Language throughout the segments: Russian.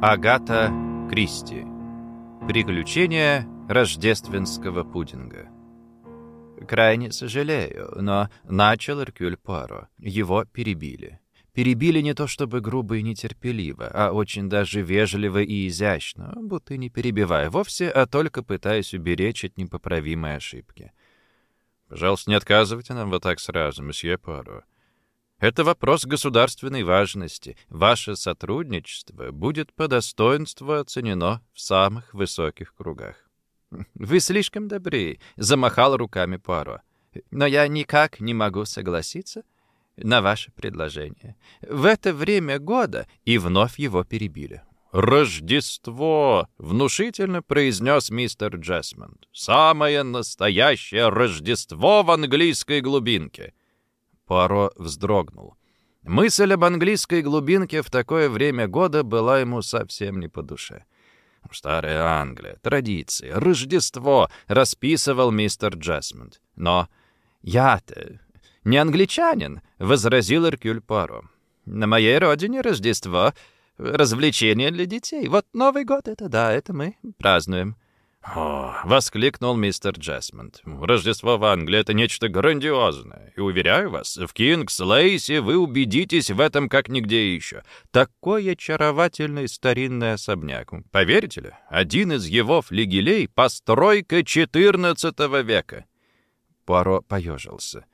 Агата Кристи. Приключения рождественского пудинга. Крайне сожалею, но начал Эркюль Пуаро. Его перебили. Перебили не то чтобы грубо и нетерпеливо, а очень даже вежливо и изящно, будто не перебивая вовсе, а только пытаясь уберечь от непоправимой ошибки. «Пожалуйста, не отказывайте нам вот так сразу, месье Пуаро. Это вопрос государственной важности. Ваше сотрудничество будет по достоинству оценено в самых высоких кругах». «Вы слишком добры», — замахал руками Пуаро. «Но я никак не могу согласиться на ваше предложение. В это время года...» И вновь его перебили. «Рождество!» — внушительно произнес мистер Джесмонд. «Самое настоящее Рождество в английской глубинке!» Пуаро вздрогнул. Мысль об английской глубинке в такое время года была ему совсем не по душе. «Старая Англия, традиции, Рождество», — расписывал мистер Джесмонд. «Но я-то не англичанин», — возразил Эркюль Пуаро. «На моей родине Рождество развлечение для детей. Вот Новый год — это да, это мы празднуем». «О!» — воскликнул мистер Джесмонд. «Рождество в Англии — это нечто грандиозное. И, уверяю вас, в Кингс-Лейси вы убедитесь в этом как нигде еще. Такой очаровательный старинный особняк. Поверите ли, один из его флигелей — постройка XIV века». Пуаро поежился.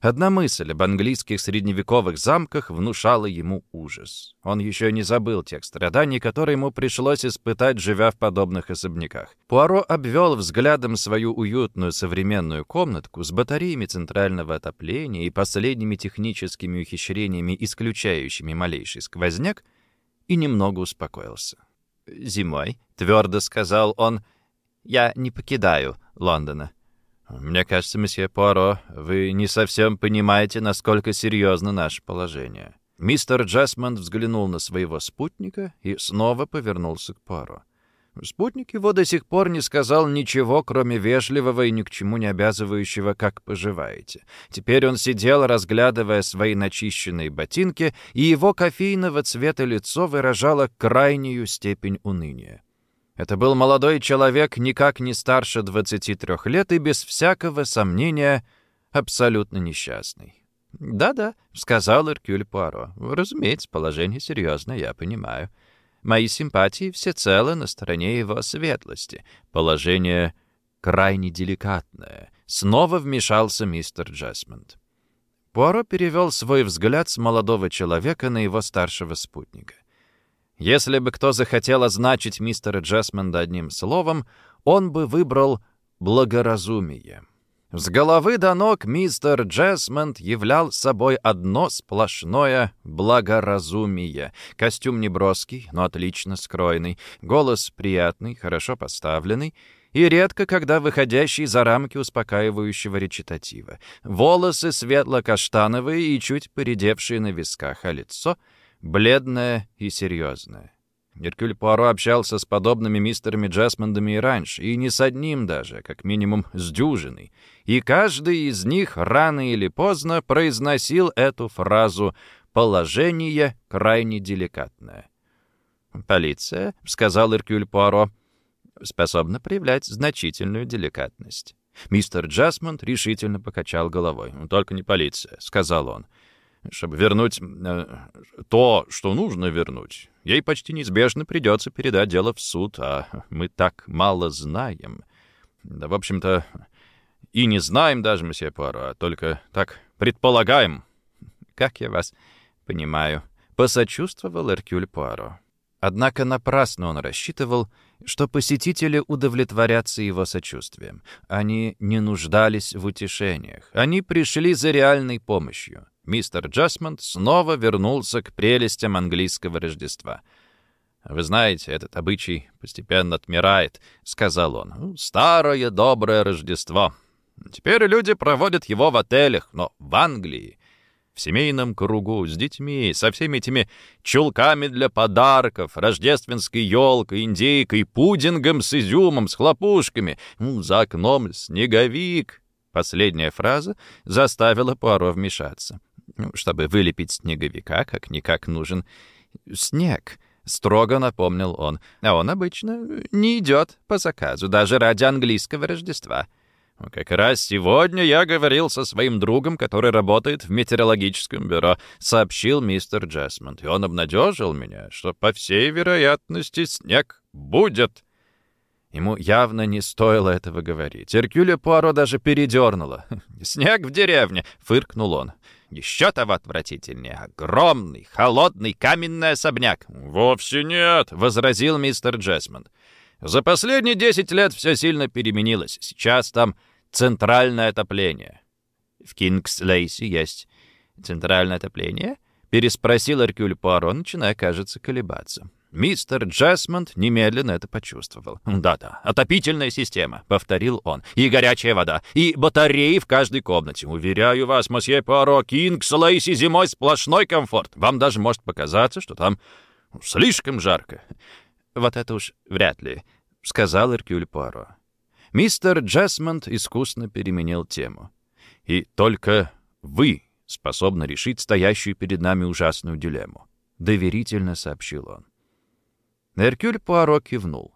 Одна мысль об английских средневековых замках внушала ему ужас. Он еще не забыл тех страданий, которые ему пришлось испытать, живя в подобных особняках. Пуаро обвел взглядом свою уютную современную комнатку с батареями центрального отопления и последними техническими ухищрениями, исключающими малейший сквозняк, и немного успокоился. «Зимой», — твердо сказал он, — «я не покидаю Лондона». «Мне кажется, месье Пуаро, вы не совсем понимаете, насколько серьезно наше положение». Мистер Джасмонд взглянул на своего спутника и снова повернулся к Пуаро. Спутник его до сих пор не сказал ничего, кроме вежливого и ни к чему не обязывающего «как поживаете». Теперь он сидел, разглядывая свои начищенные ботинки, и его кофейного цвета лицо выражало крайнюю степень уныния. Это был молодой человек, никак не старше 23 лет и без всякого сомнения абсолютно несчастный. «Да-да», — сказал Эркюль Пуаро. «Разумеется, положение серьезное, я понимаю. Мои симпатии всецело на стороне его светлости. Положение крайне деликатное». Снова вмешался мистер Джесмонд. Пуаро перевел свой взгляд с молодого человека на его старшего спутника. Если бы кто захотел означить мистера Джесмонда одним словом, он бы выбрал «благоразумие». С головы до ног мистер Джесмонд являл собой одно сплошное благоразумие. Костюм неброский, но отлично скроенный, голос приятный, хорошо поставленный и редко когда выходящий за рамки успокаивающего речитатива. Волосы светло-каштановые и чуть поредевшие на висках, а лицо — бледная и серьезная. Геркюль Пуаро общался с подобными мистерами Джасмондами и раньше, и не с одним даже, как минимум с дюжиной. И каждый из них рано или поздно произносил эту фразу «положение крайне деликатное». «Полиция», — сказал Иркюль Пуаро, — способна проявлять значительную деликатность. Мистер Джасмонд решительно покачал головой. «Только не полиция», — сказал он чтобы вернуть э, то, что нужно вернуть, ей почти неизбежно придется передать дело в суд, а мы так мало знаем. Да, в общем-то, и не знаем даже, месье Пуаро, а только так предполагаем. Как я вас понимаю, посочувствовал Эркюль Пуаро. Однако напрасно он рассчитывал, что посетители удовлетворятся его сочувствием. Они не нуждались в утешениях. Они пришли за реальной помощью мистер Джасмонд снова вернулся к прелестям английского Рождества. «Вы знаете, этот обычай постепенно отмирает», — сказал он. «Ну, «Старое доброе Рождество. Теперь люди проводят его в отелях, но в Англии, в семейном кругу, с детьми, со всеми этими чулками для подарков, рождественской елкой, индейкой, пудингом с изюмом, с хлопушками, ну, за окном снеговик». Последняя фраза заставила Пуаро вмешаться. Ну, чтобы вылепить снеговика, как-никак нужен снег. Строго напомнил он. А он обычно не идет по заказу, даже ради английского Рождества. «Как раз сегодня я говорил со своим другом, который работает в метеорологическом бюро», — сообщил мистер Джесмонд. «И он обнадежил меня, что, по всей вероятности, снег будет». Ему явно не стоило этого говорить. Эркюля Пуаро даже передернуло. «Снег в деревне!» — фыркнул он. «Еще того отвратительнее. Огромный, холодный, каменный особняк». «Вовсе нет!» — возразил мистер Джесмонд. «За последние десять лет все сильно переменилось. Сейчас там центральное отопление». «В Кингс-Лейси есть центральное отопление?» — переспросил Эркюль Пуаро, начиная, кажется, колебаться. Мистер Джесмонд немедленно это почувствовал. «Да-да, отопительная система», — повторил он. «И горячая вода, и батареи в каждой комнате. Уверяю вас, мосье Пуаро, Кингс Лейси зимой сплошной комфорт. Вам даже может показаться, что там слишком жарко». «Вот это уж вряд ли», — сказал Эркюль Пуаро. Мистер Джесмонд искусно переменил тему. «И только вы способны решить стоящую перед нами ужасную дилемму», — доверительно сообщил он. Эркюль Пуаро кивнул.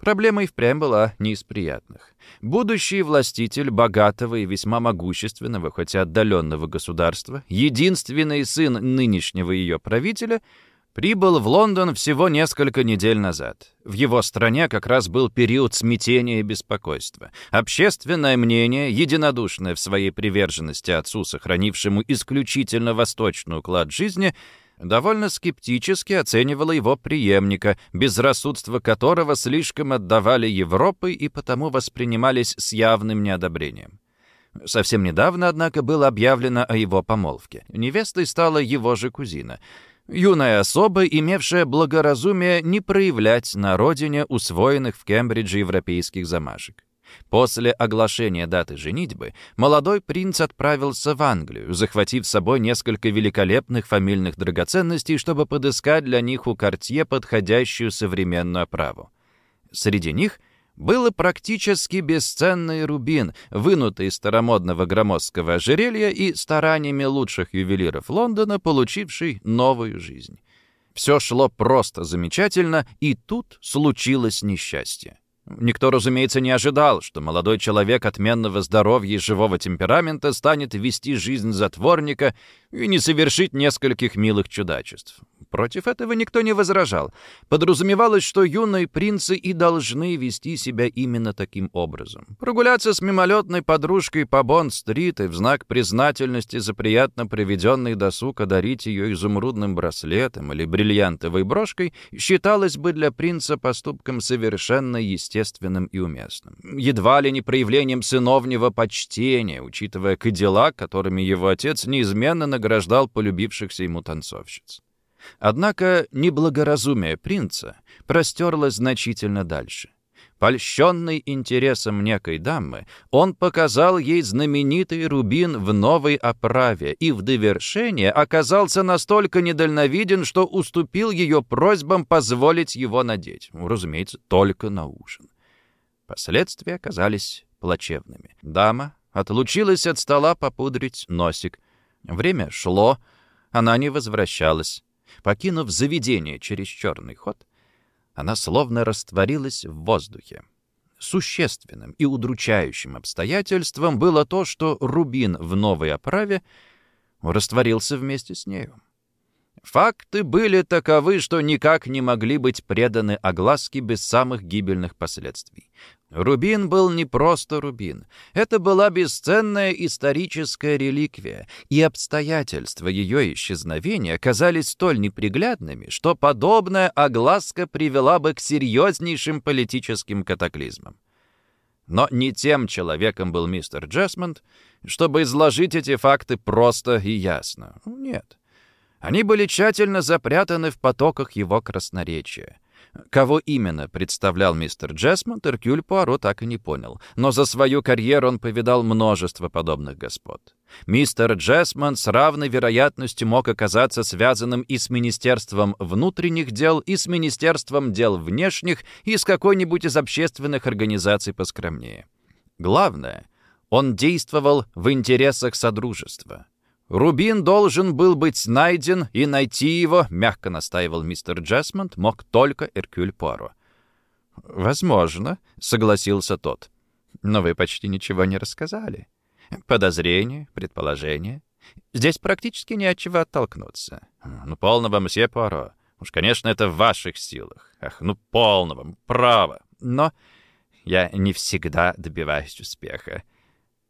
Проблема и впрямь была не из приятных. Будущий властитель богатого и весьма могущественного, хотя отдаленного государства, единственный сын нынешнего ее правителя, прибыл в Лондон всего несколько недель назад. В его стране как раз был период смятения и беспокойства. Общественное мнение, единодушное в своей приверженности отцу, сохранившему исключительно восточный уклад жизни — довольно скептически оценивала его преемника, безрассудство которого слишком отдавали Европы и потому воспринимались с явным неодобрением. Совсем недавно, однако, было объявлено о его помолвке. Невестой стала его же кузина. Юная особа, имевшая благоразумие не проявлять на родине усвоенных в Кембридже европейских замашек. После оглашения даты женитьбы молодой принц отправился в Англию, захватив с собой несколько великолепных фамильных драгоценностей, чтобы подыскать для них у Кортье подходящую современную оправу. Среди них был практически бесценный рубин, вынутый из старомодного громоздкого ожерелья и стараниями лучших ювелиров Лондона, получивший новую жизнь. Все шло просто замечательно, и тут случилось несчастье. Никто, разумеется, не ожидал, что молодой человек отменного здоровья и живого темперамента станет вести жизнь затворника и не совершить нескольких милых чудачеств. Против этого никто не возражал. Подразумевалось, что юные принцы и должны вести себя именно таким образом. Прогуляться с мимолетной подружкой по Бонд-стрит и в знак признательности за приятно проведенный досуг одарить ее изумрудным браслетом или бриллиантовой брошкой считалось бы для принца поступком совершенно естественным и уместным. Едва ли не проявлением сыновнего почтения, учитывая кадиллак, которыми его отец неизменно награждал полюбившихся ему танцовщиц. Однако неблагоразумие принца простерлось значительно дальше. Польщенный интересом некой дамы, он показал ей знаменитый рубин в новой оправе и в довершение оказался настолько недальновиден, что уступил ее просьбам позволить его надеть. Ну, разумеется, только на ужин. Последствия оказались плачевными. Дама отлучилась от стола попудрить носик. Время шло, она не возвращалась. Покинув заведение через черный ход, она словно растворилась в воздухе. Существенным и удручающим обстоятельством было то, что рубин в новой оправе растворился вместе с нею. Факты были таковы, что никак не могли быть преданы огласке без самых гибельных последствий. Рубин был не просто рубин. Это была бесценная историческая реликвия, и обстоятельства ее исчезновения казались столь неприглядными, что подобная огласка привела бы к серьезнейшим политическим катаклизмам. Но не тем человеком был мистер Джесмонд, чтобы изложить эти факты просто и ясно. Нет. Они были тщательно запрятаны в потоках его красноречия. Кого именно представлял мистер Джесмонд, Эркюль Пуаро так и не понял. Но за свою карьеру он повидал множество подобных господ. Мистер Джесмонд с равной вероятностью мог оказаться связанным и с Министерством внутренних дел, и с Министерством дел внешних, и с какой-нибудь из общественных организаций поскромнее. Главное, он действовал в интересах Содружества. Рубин должен был быть найден, и найти его, мягко настаивал мистер Джесмонд, мог только Эркюль Пуаро. «Возможно», — согласился тот. «Но вы почти ничего не рассказали. Подозрения, предположения. Здесь практически не от чего оттолкнуться. Ну, полного, мсье Пуаро. Уж, конечно, это в ваших силах. Ах, ну, полного, право. Но я не всегда добиваюсь успеха.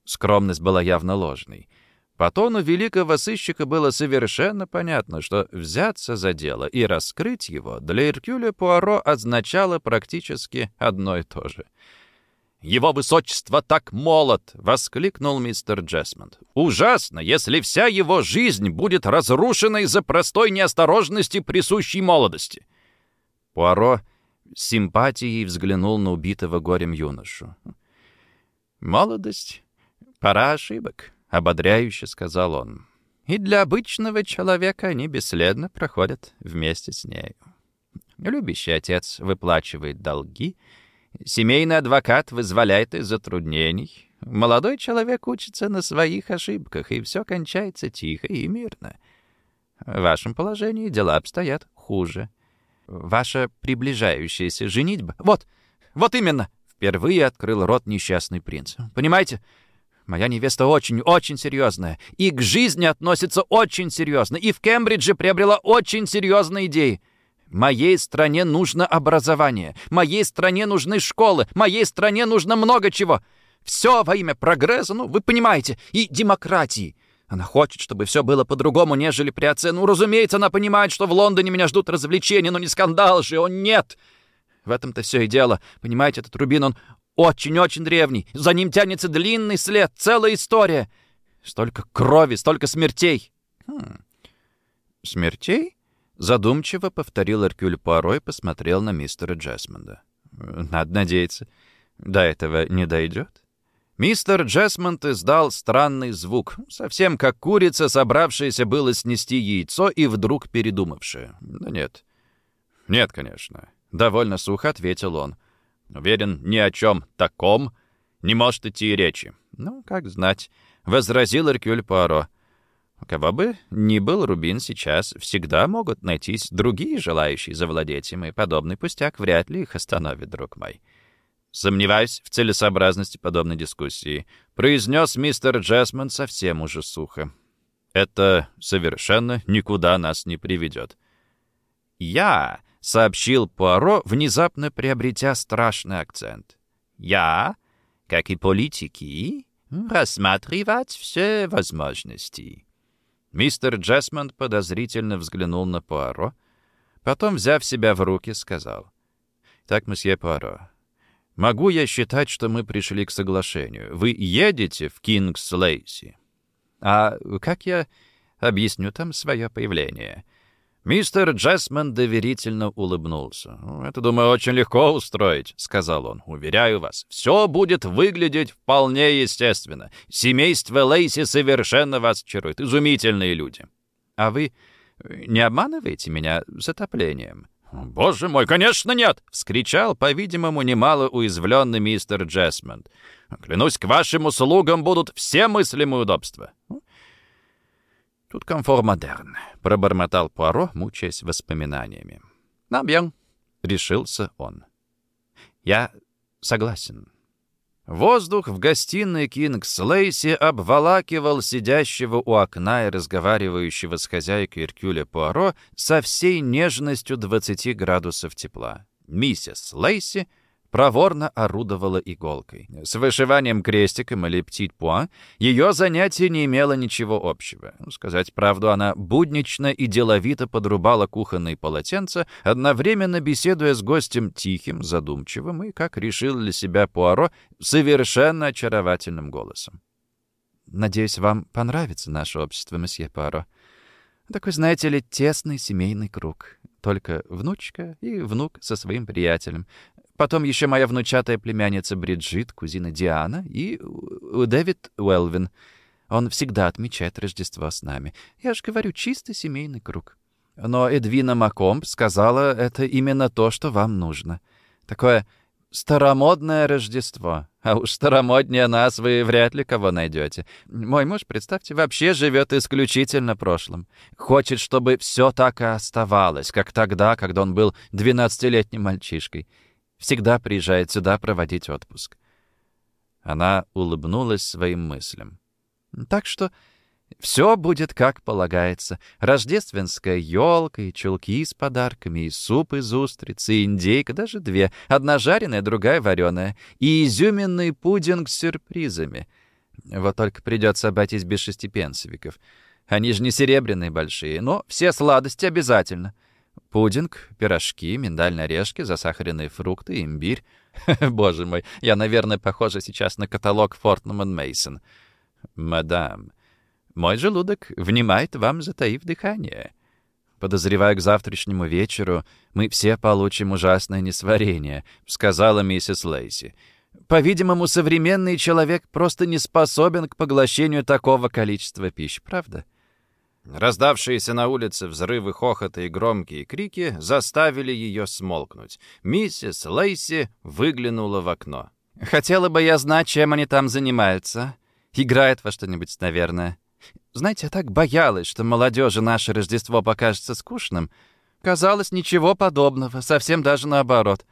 Скромность была явно ложной. По тону великого сыщика было совершенно понятно, что взяться за дело и раскрыть его для Иркюля Пуаро означало практически одно и то же. «Его высочество так молод!» — воскликнул мистер Джесмонд. «Ужасно, если вся его жизнь будет разрушена из-за простой неосторожности, присущей молодости!» Пуаро симпатией взглянул на убитого горем юношу. «Молодость — пора ошибок», — ободряюще сказал он. «И для обычного человека они бесследно проходят вместе с нею. Любящий отец выплачивает долги — Семейный адвокат вызволяет из затруднений. Молодой человек учится на своих ошибках, и все кончается тихо и мирно. В вашем положении дела обстоят хуже. Ваша приближающаяся женитьба... Вот, вот именно! Впервые открыл рот несчастный принц. Понимаете? Моя невеста очень, очень серьезная. И к жизни относится очень серьезно. И в Кембридже приобрела очень серьезные идеи. Моей стране нужно образование, моей стране нужны школы, моей стране нужно много чего. Все во имя прогресса, ну, вы понимаете, и демократии. Она хочет, чтобы все было по-другому, нежели при отце. Ну, разумеется, она понимает, что в Лондоне меня ждут развлечения, но не скандал же, он нет. В этом-то все и дело. Понимаете, этот рубин, он очень-очень древний. За ним тянется длинный след, целая история. Столько крови, столько смертей. Хм. Смертей? Задумчиво повторил Эркюль Пуаро и посмотрел на мистера Джесмонда. «Надо надеяться, до этого не дойдет?» Мистер Джесмонд издал странный звук, совсем как курица, собравшаяся было снести яйцо и вдруг передумавшая. «Да нет». «Нет, конечно». Довольно сухо ответил он. «Уверен, ни о чем таком не может идти и речи». «Ну, как знать», — возразил Эркюль Пуаро. Кого бы ни был Рубин сейчас, всегда могут найтись другие желающие завладеть им, и подобный пустяк вряд ли их остановит, друг мой. Сомневаюсь в целесообразности подобной дискуссии, произнес мистер Джесмонд совсем уже сухо. Это совершенно никуда нас не приведет. «Я», — сообщил Пуаро, внезапно приобретя страшный акцент. «Я, как и политики, рассматривать все возможности». Мистер Джесмонд подозрительно взглянул на Пуаро, потом, взяв себя в руки, сказал. «Так, месье Пуаро, могу я считать, что мы пришли к соглашению? Вы едете в Кингс-Лейси? А как я объясню там свое появление?» Мистер Джесмонд доверительно улыбнулся. «Это, думаю, очень легко устроить», — сказал он. «Уверяю вас, все будет выглядеть вполне естественно. Семейство Лейси совершенно вас очарует. Изумительные люди». «А вы не обманываете меня с отоплением?» «Боже мой, конечно нет!» — вскричал, по-видимому, немало уязвленный мистер Джесмонд. «Клянусь, к вашим услугам будут все мыслимые удобства». «Тут комфор модерн», — пробормотал Пуаро, мучаясь воспоминаниями. «Набьем», — решился он. «Я согласен». Воздух в гостиной Кингс Лейси обволакивал сидящего у окна и разговаривающего с хозяйкой Иркюля Пуаро со всей нежностью 20 градусов тепла. Миссис Лейси — проворно орудовала иголкой. С вышиванием крестиком или птит-пуа ее занятие не имело ничего общего. Сказать правду, она буднично и деловито подрубала кухонные полотенца, одновременно беседуя с гостем тихим, задумчивым и, как решил для себя Пуаро, совершенно очаровательным голосом. «Надеюсь, вам понравится наше общество, месье Пуаро. Такой, знаете ли, тесный семейный круг. Только внучка и внук со своим приятелем. Потом еще моя внучатая племянница Бриджит, кузина Диана и Дэвид Уэлвин. Он всегда отмечает Рождество с нами. Я же говорю, чисто семейный круг. Но Эдвина Макомб сказала, это именно то, что вам нужно. Такое Старомодное Рождество. А уж старомоднее нас вы вряд ли кого найдете. Мой муж, представьте, вообще живет исключительно прошлым. Хочет, чтобы все так и оставалось, как тогда, когда он был 12-летним мальчишкой. Всегда приезжает сюда проводить отпуск. Она улыбнулась своим мыслям. Так что все будет как полагается. Рождественская елка и чулки с подарками, и суп из устриц, и индейка, даже две. Одна жареная, другая вареная. И изюминный пудинг с сюрпризами. Вот только придется обойтись без шестипенсовиков. Они же не серебряные большие, но все сладости обязательно. Пудинг, пирожки, миндальные орешки, засахаренные фрукты, имбирь. Боже мой, я, наверное, похожа сейчас на каталог Фортнуман Мейсон. Мадам, мой желудок внимает вам, затаив дыхание. Подозреваю, к завтрашнему вечеру мы все получим ужасное несварение, сказала миссис Лейси. По-видимому, современный человек просто не способен к поглощению такого количества пищи, правда? Раздавшиеся на улице взрывы хохота и громкие крики заставили ее смолкнуть. Миссис Лейси выглянула в окно. «Хотела бы я знать, чем они там занимаются. Играет во что-нибудь, наверное. Знаете, я так боялась, что молодежи наше Рождество покажется скучным. Казалось, ничего подобного, совсем даже наоборот.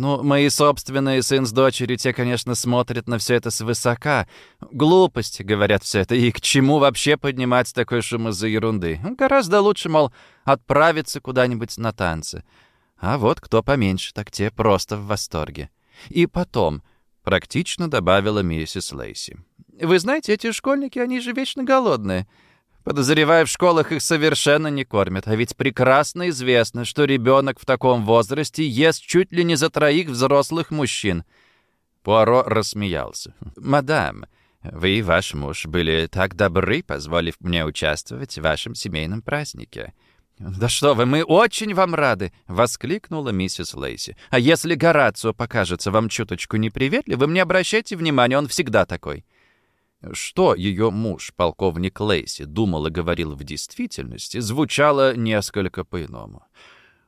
Ну, мои собственные сын с дочерью, те, конечно, смотрят на все это свысока. Глупости, говорят все это, и к чему вообще поднимать такой шум из-за ерунды? Гораздо лучше, мол, отправиться куда-нибудь на танцы. А вот кто поменьше, так те просто в восторге. И потом, практично добавила миссис Лейси. Вы знаете, эти школьники, они же вечно голодные. Подозреваю, в школах их совершенно не кормят, а ведь прекрасно известно, что ребенок в таком возрасте ест чуть ли не за троих взрослых мужчин. Пуаро рассмеялся. «Мадам, вы и ваш муж были так добры, позволив мне участвовать в вашем семейном празднике». «Да что вы, мы очень вам рады!» — воскликнула миссис Лейси. «А если Горацио покажется вам чуточку неприветливым, не обращайте внимания, он всегда такой». Что ее муж, полковник Лейси, думал и говорил в действительности, звучало несколько по-иному.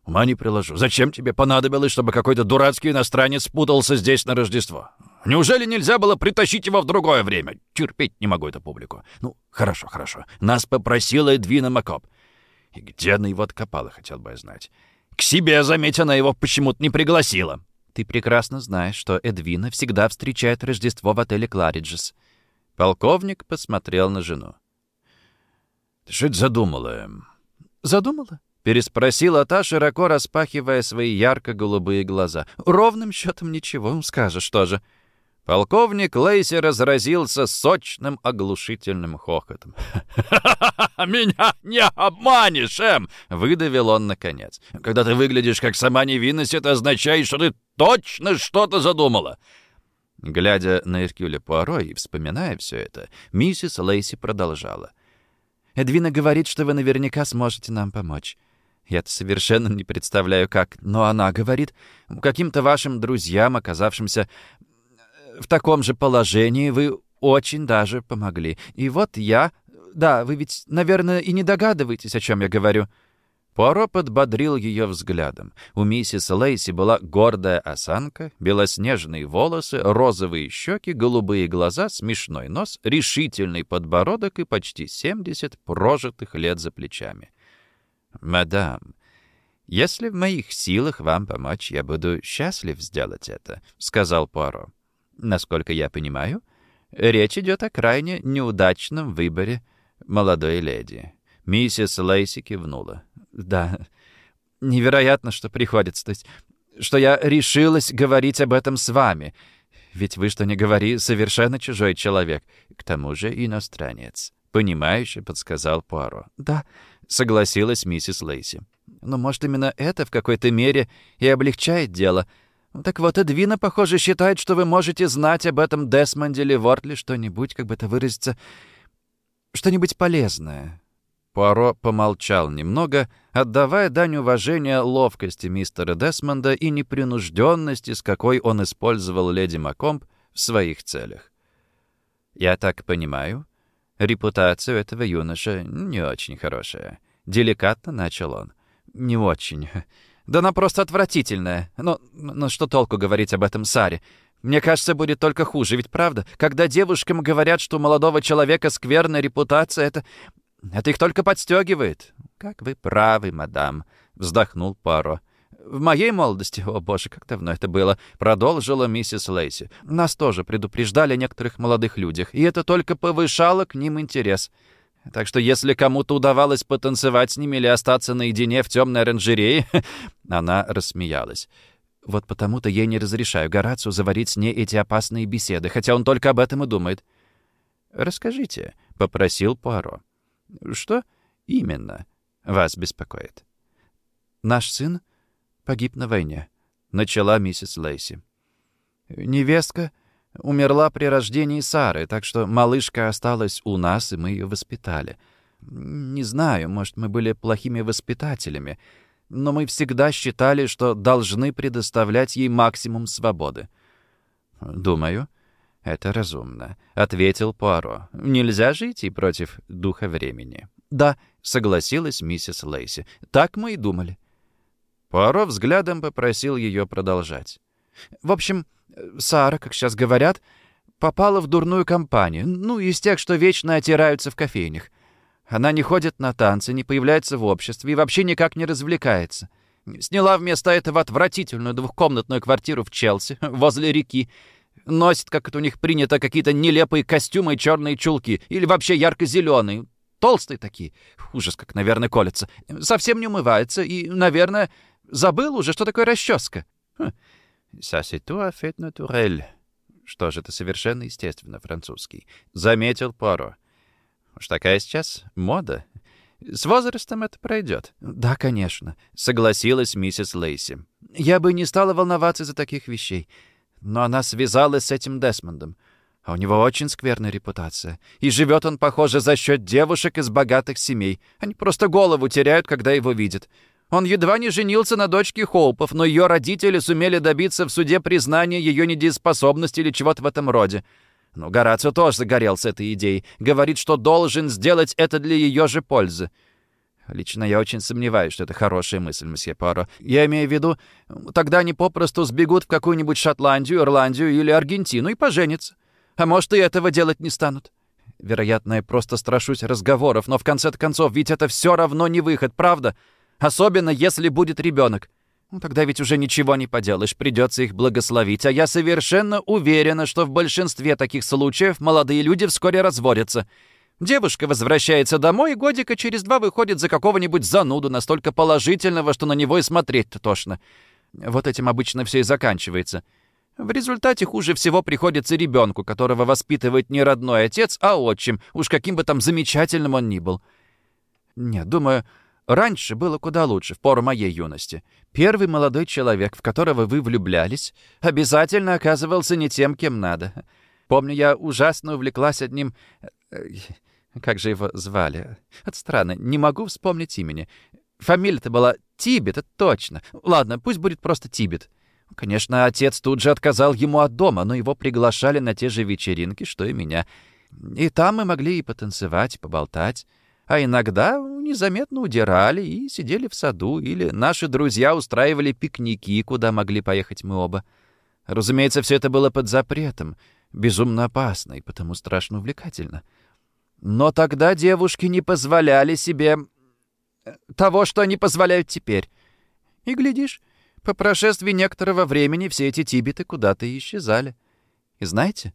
«Ума не приложу. Зачем тебе понадобилось, чтобы какой-то дурацкий иностранец путался здесь на Рождество? Неужели нельзя было притащить его в другое время? Терпеть не могу эту публику. Ну, хорошо, хорошо. Нас попросила Эдвина Макоп. И где она его откопала, хотел бы я знать. К себе, заметь, она его почему-то не пригласила. Ты прекрасно знаешь, что Эдвина всегда встречает Рождество в отеле «Клариджес». Полковник посмотрел на жену. «Ты что это задумала?» «Задумала?» — переспросила та, широко распахивая свои ярко-голубые глаза. «Ровным счетом ничего, скажешь тоже». Полковник Лейси разразился сочным оглушительным хохотом. «Меня не обманешь, Эм!» — выдавил он наконец. «Когда ты выглядишь как сама невинность, это означает, что ты точно что-то задумала!» Глядя на Эркюля Пуаро и вспоминая все это, миссис Лейси продолжала. «Эдвина говорит, что вы наверняка сможете нам помочь. Я-то совершенно не представляю, как, но она говорит, каким-то вашим друзьям, оказавшимся в таком же положении, вы очень даже помогли. И вот я... Да, вы ведь, наверное, и не догадываетесь, о чем я говорю». Пуаро подбодрил ее взглядом. У миссис Лейси была гордая осанка, белоснежные волосы, розовые щеки, голубые глаза, смешной нос, решительный подбородок и почти 70 прожитых лет за плечами. «Мадам, если в моих силах вам помочь, я буду счастлив сделать это», — сказал Пуаро. «Насколько я понимаю, речь идет о крайне неудачном выборе молодой леди». Миссис Лейси кивнула. Да, невероятно, что приходится, то есть, что я решилась говорить об этом с вами. Ведь вы, что не говори, совершенно чужой человек. К тому же иностранец. Понимающе подсказал Пуаро. Да, согласилась миссис Лейси. Но, может, именно это в какой-то мере и облегчает дело. Так вот, Эдвина, похоже, считает, что вы можете знать об этом Десмонде или Вортли что-нибудь, как бы это выразиться, что-нибудь полезное. Пуаро помолчал немного, отдавая дань уважения ловкости мистера Десмонда и непринужденности, с какой он использовал леди Макомб в своих целях. «Я так понимаю, репутация этого юноша не очень хорошая». Деликатно начал он. «Не очень. Да она просто отвратительная. Но, но что толку говорить об этом Саре? Мне кажется, будет только хуже, ведь правда? Когда девушкам говорят, что у молодого человека скверная репутация, это... это их только подстегивает. Как вы правы, мадам, вздохнул Паро. В моей молодости, о боже, как давно это было, продолжила миссис Лейси. Нас тоже предупреждали о некоторых молодых людях, и это только повышало к ним интерес. Так что если кому-то удавалось потанцевать с ними или остаться наедине в темной оранжерее, она рассмеялась. Вот потому-то я не разрешаю Горацию заварить с ней эти опасные беседы, хотя он только об этом и думает. «Расскажите», — попросил Пуаро. «Что именно вас беспокоит?» «Наш сын погиб на войне», — начала миссис Лейси. «Невестка умерла при рождении Сары, так что малышка осталась у нас, и мы ее воспитали. Не знаю, может, мы были плохими воспитателями, но мы всегда считали, что должны предоставлять ей максимум свободы. «Думаю, это разумно», — ответил Пуаро. «Нельзя же идти против духа времени». «Да», — согласилась миссис Лейси. «Так мы и думали». Пуаро взглядом попросил ее продолжать. «В общем, Сара, как сейчас говорят, попала в дурную компанию, ну, из тех, что вечно отираются в кофейнях. Она не ходит на танцы, не появляется в обществе и вообще никак не развлекается. Сняла вместо этого отвратительную двухкомнатную квартиру в Челси, возле реки. Носит, как это у них принято, какие-то нелепые костюмы и черные чулки. Или вообще ярко-зеленые. Толстые такие. Ужас, как, наверное, колется. Совсем не умывается и, наверное, забыл уже, что такое расческа. «Ça c'est tout à fait naturel». Что же, это совершенно естественно, французский. Заметил Поро. Уж такая сейчас мода. С возрастом это пройдет. Да, конечно, согласилась миссис Лейси. Я бы не стала волноваться за таких вещей. Но она связалась с этим Десмондом. А у него очень скверная репутация. И живет он, похоже, за счет девушек из богатых семей. Они просто голову теряют, когда его видят. Он едва не женился на дочке Хоупов, но ее родители сумели добиться в суде признания ее недееспособности или чего-то в этом роде. Но Горацио тоже загорелся этой идеей. Говорит, что должен сделать это для ее же пользы. Лично я очень сомневаюсь, что это хорошая мысль, месье Паро. Я имею в виду, тогда они попросту сбегут в какую-нибудь Шотландию, Ирландию или Аргентину и поженятся. А может, и этого делать не станут. Вероятно, я просто страшусь разговоров, но в конце концов, ведь это все равно не выход, правда? Особенно, если будет ребенок. Ну, тогда ведь уже ничего не поделаешь, придется их благословить. А я совершенно уверена, что в большинстве таких случаев молодые люди вскоре разводятся. Девушка возвращается домой, и годика через два выходит за какого-нибудь зануду, настолько положительного, что на него и смотреть-то тошно. Вот этим обычно все и заканчивается. В результате хуже всего приходится ребенку, которого воспитывает не родной отец, а отчим, уж каким бы там замечательным он ни был. Нет, думаю, Раньше было куда лучше, в пору моей юности. Первый молодой человек, в которого вы влюблялись, обязательно оказывался не тем, кем надо. Помню, я ужасно увлеклась одним... Как же его звали? От странно, не могу вспомнить имени. Фамилия-то была Тибет, это точно. Ладно, пусть будет просто Тибет. Конечно, отец тут же отказал ему от дома, но его приглашали на те же вечеринки, что и меня. И там мы могли и потанцевать, и поболтать а иногда незаметно удирали и сидели в саду, или наши друзья устраивали пикники, куда могли поехать мы оба. Разумеется, все это было под запретом, безумно опасно и потому страшно увлекательно. Но тогда девушки не позволяли себе э, того, что они позволяют теперь. И, глядишь, по прошествии некоторого времени все эти тибеты куда-то исчезали. И знаете,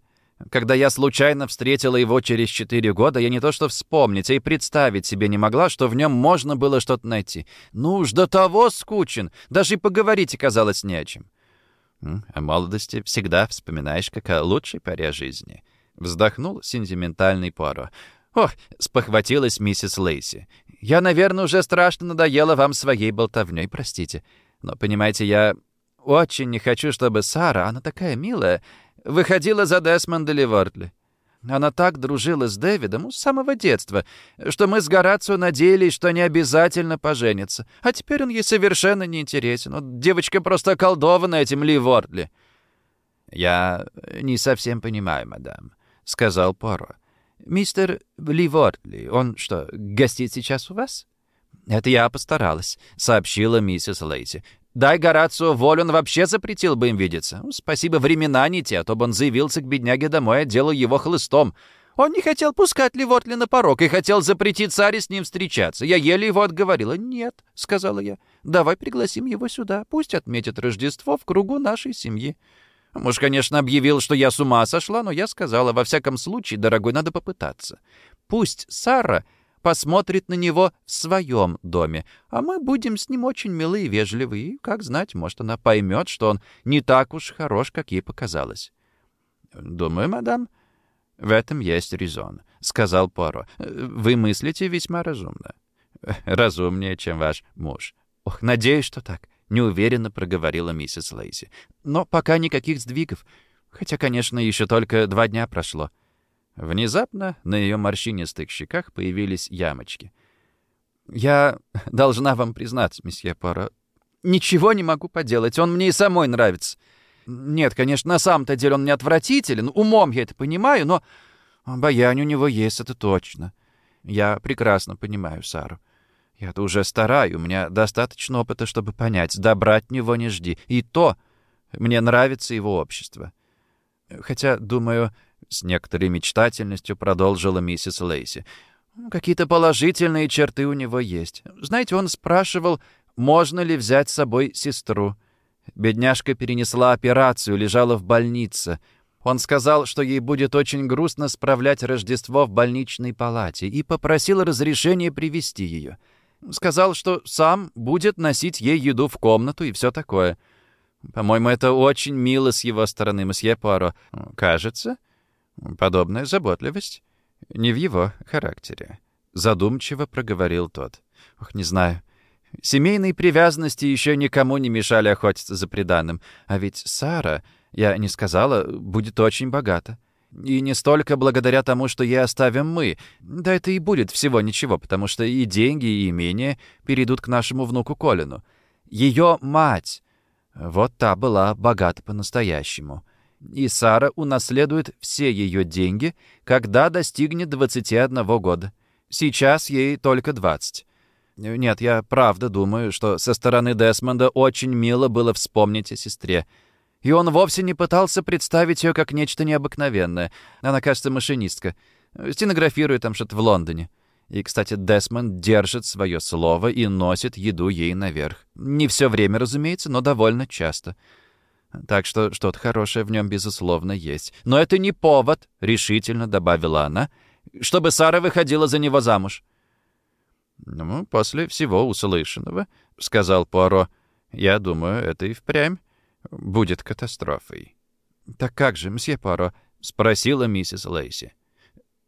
когда я случайно встретила его через четыре года, я не то что вспомнить, а и представить себе не могла, что в нем можно было что-то найти. Ну уж до того скучен, даже и поговорить оказалось не о чем. О молодости всегда вспоминаешь, как о лучшей поре жизни. Вздохнул сентиментальный Пуаро. «Ох!» — спохватилась миссис Лейси. «Я, наверное, уже страшно надоела вам своей болтовней, простите. Но, понимаете, я очень не хочу, чтобы Сара, она такая милая, выходила за Десмонда Ливортли. Она так дружила с Дэвидом с самого детства, что мы с Горацио надеялись, что они обязательно поженятся. А теперь он ей совершенно не интересен. Вот девочка просто околдована этим Ливортли. «Я не совсем понимаю, мадам», — сказал Поро. «Мистер Ливортли, он что, гостит сейчас у вас?» «Это я постаралась», — сообщила миссис Лейси. «Дай Горацио волю, он вообще запретил бы им видеться. Ну, спасибо, времена не те, а то бы он заявился к бедняге домой, отделал его хлыстом. Он не хотел пускать Ливотли на порог и хотел запретить царе с ним встречаться. Я еле его отговорила. «Нет», — сказала я, — «давай пригласим его сюда. Пусть отметит Рождество в кругу нашей семьи». Муж, конечно, объявил, что я с ума сошла, но я сказала, во всяком случае, дорогой, надо попытаться. Пусть Сара посмотрит на него в своем доме, а мы будем с ним очень милы и вежливы, и, как знать, может, она поймет, что он не так уж хорош, как ей показалось. «Думаю, мадам, в этом есть резон», — сказал Поро. «Вы мыслите весьма разумно. Разумнее, чем ваш муж. Ох, надеюсь, что так», — неуверенно проговорила миссис Лейси. «Но пока никаких сдвигов, хотя, конечно, еще только два дня прошло». Внезапно на ее морщинистых щеках появились ямочки. «Я должна вам признаться, месье Поро, ничего не могу поделать, он мне и самой нравится. Нет, конечно, на самом-то деле он не отвратителен, умом я это понимаю, но обаяние у него есть, это точно. Я прекрасно понимаю Сару. Я-то уже стараю, у меня достаточно опыта, чтобы понять, добра от него не жди. И то мне нравится его общество. Хотя, думаю, с некоторой мечтательностью продолжила миссис Лейси. «Какие-то положительные черты у него есть. Знаете, он спрашивал, можно ли взять с собой сестру. Бедняжка перенесла операцию, лежала в больнице. Он сказал, что ей будет очень грустно справлять Рождество в больничной палате, и попросил разрешения привести ее. Сказал, что сам будет носить ей еду в комнату и все такое. По-моему, это очень мило с его стороны, месье Пуаро. Кажется, Подобная заботливость не в его характере. Задумчиво проговорил тот. Ох, не знаю. Семейные привязанности еще никому не мешали охотиться за преданным. А ведь Сара, я не сказала, будет очень богата. И не столько благодаря тому, что ей оставим мы. Да это и будет всего ничего, потому что и деньги, и имения перейдут к нашему внуку Колину. Ее мать, вот та была богата по-настоящему и Сара унаследует все ее деньги, когда достигнет 21 года. Сейчас ей только 20. Нет, я правда думаю, что со стороны Десмонда очень мило было вспомнить о сестре. И он вовсе не пытался представить ее как нечто необыкновенное. Она, кажется, машинистка. Стенографирует там что-то в Лондоне. И, кстати, Десмонд держит свое слово и носит еду ей наверх. Не все время, разумеется, но довольно часто. Так что что-то хорошее в нем, безусловно, есть. Но это не повод, — решительно добавила она, — чтобы Сара выходила за него замуж. «Ну, после всего услышанного, — сказал Пуаро, — я думаю, это и впрямь будет катастрофой». «Так как же, мсье Пуаро?» — спросила миссис Лейси.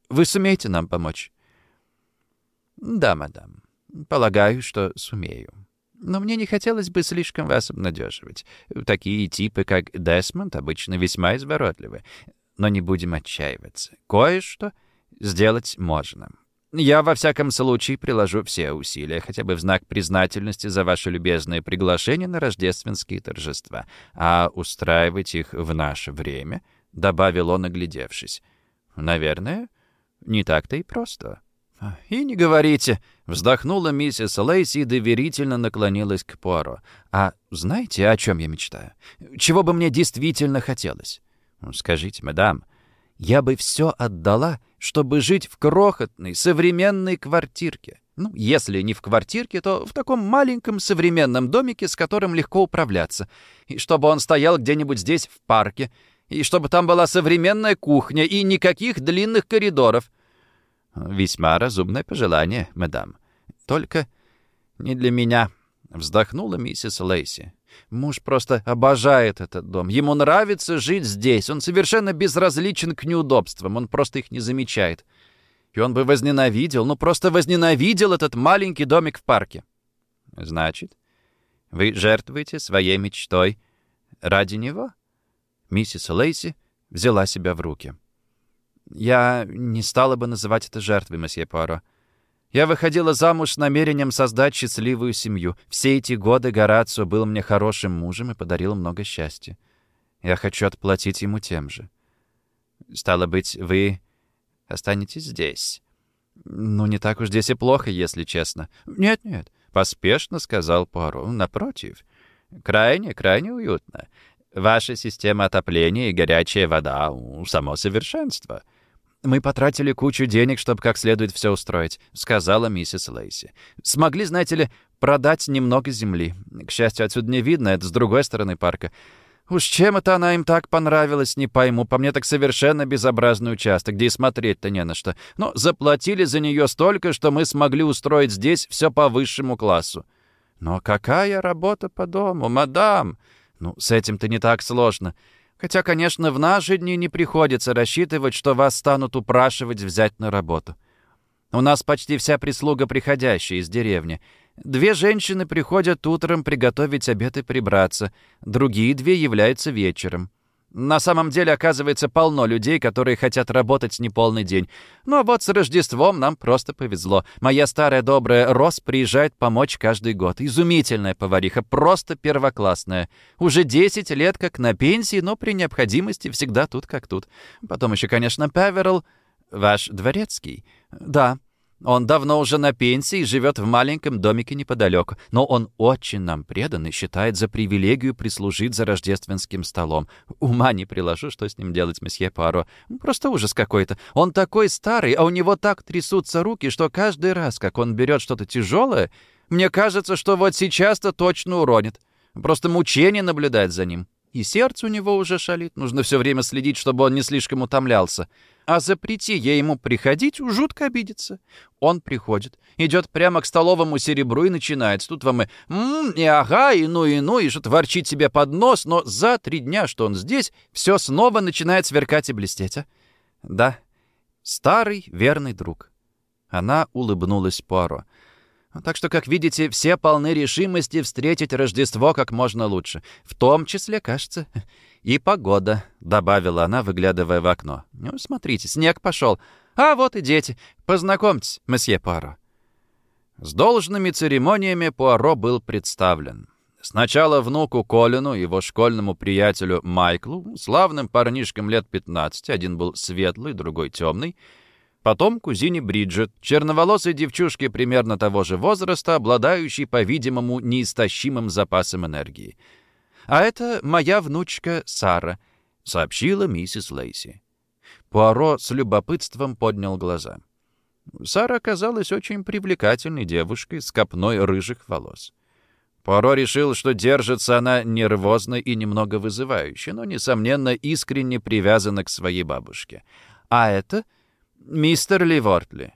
«Вы сумеете нам помочь?» «Да, мадам. Полагаю, что сумею». Но мне не хотелось бы слишком вас обнадеживать. Такие типы, как Десмонд, обычно весьма изворотливы. Но не будем отчаиваться. Кое-что сделать можно. Я, во всяком случае, приложу все усилия, хотя бы в знак признательности за ваше любезное приглашение на рождественские торжества. А устраивать их в наше время, — добавил он, оглядевшись, — наверное, не так-то и просто. «И не говорите», — вздохнула миссис Лейси и доверительно наклонилась к Пуаро. «А знаете, о чем я мечтаю? Чего бы мне действительно хотелось? Скажите, мадам, я бы все отдала, чтобы жить в крохотной, современной квартирке. Ну, если не в квартирке, то в таком маленьком современном домике, с которым легко управляться. И чтобы он стоял где-нибудь здесь, в парке. И чтобы там была современная кухня и никаких длинных коридоров». «Весьма разумное пожелание, мадам. Только не для меня», — вздохнула миссис Лейси. «Муж просто обожает этот дом. Ему нравится жить здесь. Он совершенно безразличен к неудобствам. Он просто их не замечает. И он бы возненавидел, ну просто возненавидел этот маленький домик в парке». «Значит, вы жертвуете своей мечтой ради него?» Миссис Лейси взяла себя в руки. Я не стала бы называть это жертвой, месье Пуаро. Я выходила замуж с намерением создать счастливую семью. Все эти годы Горацио был мне хорошим мужем и подарил много счастья. Я хочу отплатить ему тем же. Стало быть, вы останетесь здесь. «Ну, не так уж здесь и плохо, если честно». «Нет-нет», — поспешно сказал Пуаро. «Напротив, крайне, крайне уютно. Ваша система отопления и горячая вода — само совершенство». «Мы потратили кучу денег, чтобы как следует все устроить», — сказала миссис Лейси. «Смогли, знаете ли, продать немного земли. К счастью, отсюда не видно, это с другой стороны парка. Уж чем это она им так понравилась, не пойму. По мне так совершенно безобразный участок, где и смотреть-то не на что. Но заплатили за нее столько, что мы смогли устроить здесь все по высшему классу. Но какая работа по дому, мадам? Ну, с этим-то не так сложно. Хотя, конечно, в наши дни не приходится рассчитывать, что вас станут упрашивать взять на работу. У нас почти вся прислуга приходящая из деревни. Две женщины приходят утром приготовить обед и прибраться, другие две являются вечером. На самом деле, оказывается, полно людей, которые хотят работать неполный день. Ну а вот с Рождеством нам просто повезло. Моя старая добрая Рос приезжает помочь каждый год. Изумительная повариха, просто первоклассная. Уже 10 лет как на пенсии, но при необходимости всегда тут как тут. Потом еще, конечно, Певерл, ваш дворецкий. Да, он давно уже на пенсии и живет в маленьком домике неподалеку, но он очень нам предан и считает за привилегию прислужить за рождественским столом. Ума не приложу, что с ним делать, месье Пуаро. Просто ужас какой-то. Он такой старый, а у него так трясутся руки, что каждый раз, как он берет что-то тяжелое, мне кажется, что вот сейчас-то точно уронит. Просто мучение наблюдать за ним. И сердце у него уже шалит. Нужно все время следить, чтобы он не слишком утомлялся. А запрети я ему приходить, жутко обидится. Он приходит, идет прямо к столовому серебру и начинает. Тут вам и «ммм», и «ага», и «ну» и «ну», и что-то ворчит себе под нос, но за три дня, что он здесь, все снова начинает сверкать и блестеть, а? Да, старый верный друг. Она улыбнулась Пуаро. Так что, как видите, все полны решимости встретить Рождество как можно лучше. В том числе, кажется, и погода», — добавила она, выглядывая в окно. «Ну, смотрите, снег пошел. А вот и дети. Познакомьтесь, месье Пуаро». С должными церемониями Пуаро был представлен. Сначала внуку Колину, его школьному приятелю Майклу, славным парнишкам лет 15, один был светлый, другой темный, потом кузине Бриджит, черноволосой девчушке примерно того же возраста, обладающей, по-видимому, неистощимым запасом энергии — «А это моя внучка Сара», — сообщила миссис Лейси. Пуаро с любопытством поднял глаза. Сара оказалась очень привлекательной девушкой с копной рыжих волос. Пуаро решил, что держится она нервозно и немного вызывающе, но, несомненно, искренне привязана к своей бабушке. «А это мистер Ливортли»,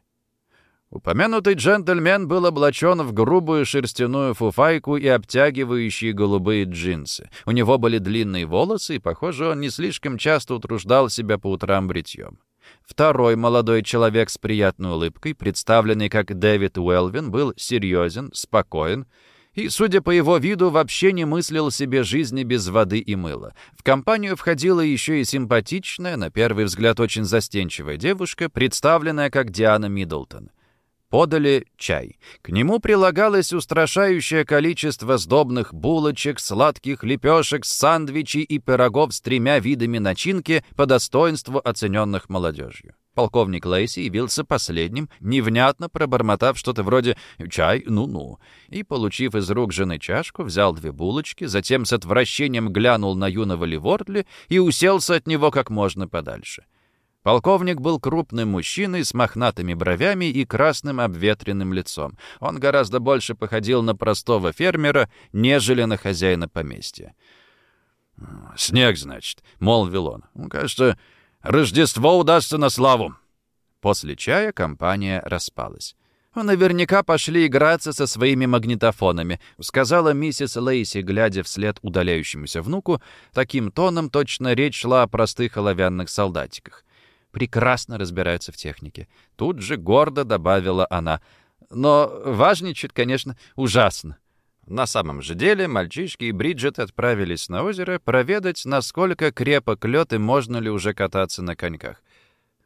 Упомянутый джентльмен был облачен в грубую шерстяную фуфайку и обтягивающие голубые джинсы. У него были длинные волосы, и, похоже, он не слишком часто утруждал себя по утрам бритьем. Второй молодой человек с приятной улыбкой, представленный как Дэвид Уэлвин, был серьезен, спокоен и, судя по его виду, вообще не мыслил себе жизни без воды и мыла. В компанию входила еще и симпатичная, на первый взгляд очень застенчивая девушка, представленная как Диана Миддлтон. Подали чай. К нему прилагалось устрашающее количество сдобных булочек, сладких лепешек, сандвичей и пирогов с тремя видами начинки по достоинству оцененных молодежью. Полковник Лейси явился последним, невнятно пробормотав что-то вроде «чай, ну-ну», и, получив из рук жены чашку, взял две булочки, затем с отвращением глянул на юного Ливортли и уселся от него как можно подальше. Полковник был крупным мужчиной с мохнатыми бровями и красным обветренным лицом. Он гораздо больше походил на простого фермера, нежели на хозяина поместья. «Снег, значит», — молвил он. «Ну, «Кажется, Рождество удастся на славу». После чая компания распалась. «Наверняка пошли играться со своими магнитофонами», — сказала миссис Лейси, глядя вслед удаляющемуся внуку. Таким тоном точно речь шла о простых оловянных солдатиках прекрасно разбираются в технике. Тут же гордо добавила она. Но важничает, конечно, ужасно. На самом же деле мальчишки и Бриджит отправились на озеро проведать, насколько крепок лед и можно ли уже кататься на коньках.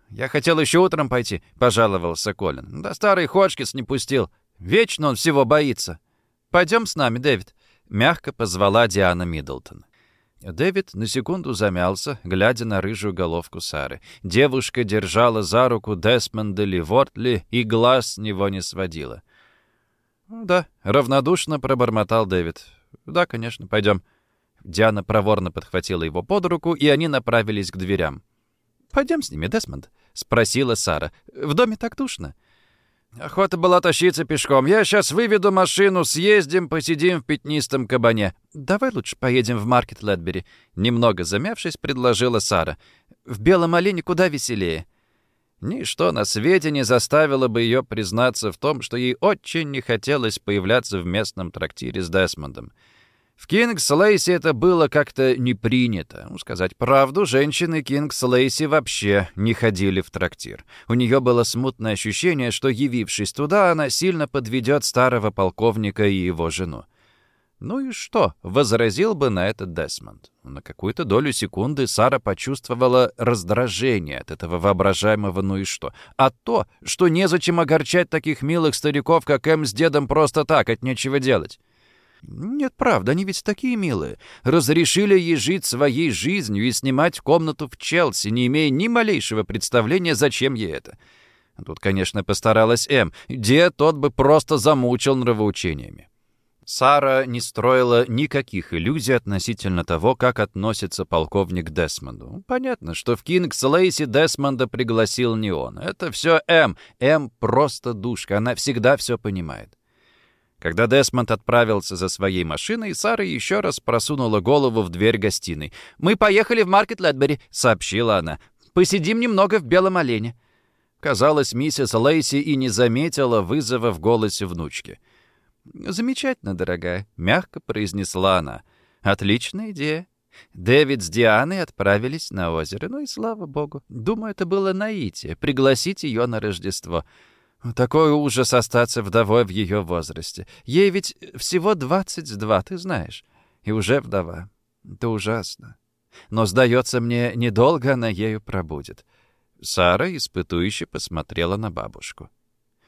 «Я хотел еще утром пойти», — пожаловался Колин. «Да старый Ходжкинс не пустил. Вечно он всего боится. Пойдем с нами, Дэвид», — мягко позвала Диана Миддлтон. Дэвид на секунду замялся, глядя на рыжую головку Сары. Девушка держала за руку Десмонда Ливортли и глаз с него не сводила. «Да», — равнодушно пробормотал Дэвид. «Да, конечно, пойдем». Диана проворно подхватила его под руку, и они направились к дверям. «Пойдем с ними, Десмонд?» — спросила Сара. «В доме так душно». Охота была тащиться пешком. Я сейчас выведу машину, съездим, посидим в пятнистом кабане. Давай лучше поедем в Маркет Ледбери. Немного замявшись, предложила Сара. В белом олене куда веселее. Ничто на свете не заставило бы ее признаться в том, что ей очень не хотелось появляться в местном трактире с Десмондом. В Кингс-Лейси это было как-то не принято. Ну, сказать правду, женщины Кингс-Лейси вообще не ходили в трактир. У нее было смутное ощущение, что, явившись туда, она сильно подведет старого полковника и его жену. «Ну и что?» — возразил бы на это Десмонд. На какую-то долю секунды Сара почувствовала раздражение от этого воображаемого «ну и что?», а то, что незачем огорчать таких милых стариков, как Эм с дедом, просто так, от нечего делать. Нет, правда, они ведь такие милые. Разрешили ей жить своей жизнью и снимать комнату в Челси, не имея ни малейшего представления, зачем ей это. Тут, конечно, постаралась Эм. Дед тот бы просто замучил нравоучениями. Сара не строила никаких иллюзий относительно того, как относится полковник к Десмонду. Понятно, что в Кингс-Лейси Десмонда пригласил не он. Это все Эм. Эм просто душка, она всегда все понимает. Когда Десмонд отправился за своей машиной, Сара еще раз просунула голову в дверь гостиной. «Мы поехали в Маркет Ледбери», — сообщила она. «Посидим немного в белом олене». Казалось, миссис Лейси и не заметила вызова в голосе внучки. «Замечательно, дорогая», — мягко произнесла она. «Отличная идея. Дэвид с Дианой отправились на озеро. Ну и слава богу. Думаю, это было наитие — пригласить ее на Рождество». Такой ужас остаться вдовой в ее возрасте. Ей ведь всего двадцать два, ты знаешь. И уже вдова. Это ужасно. Но, сдается мне, недолго она ею пробудет. Сара испытующе посмотрела на бабушку.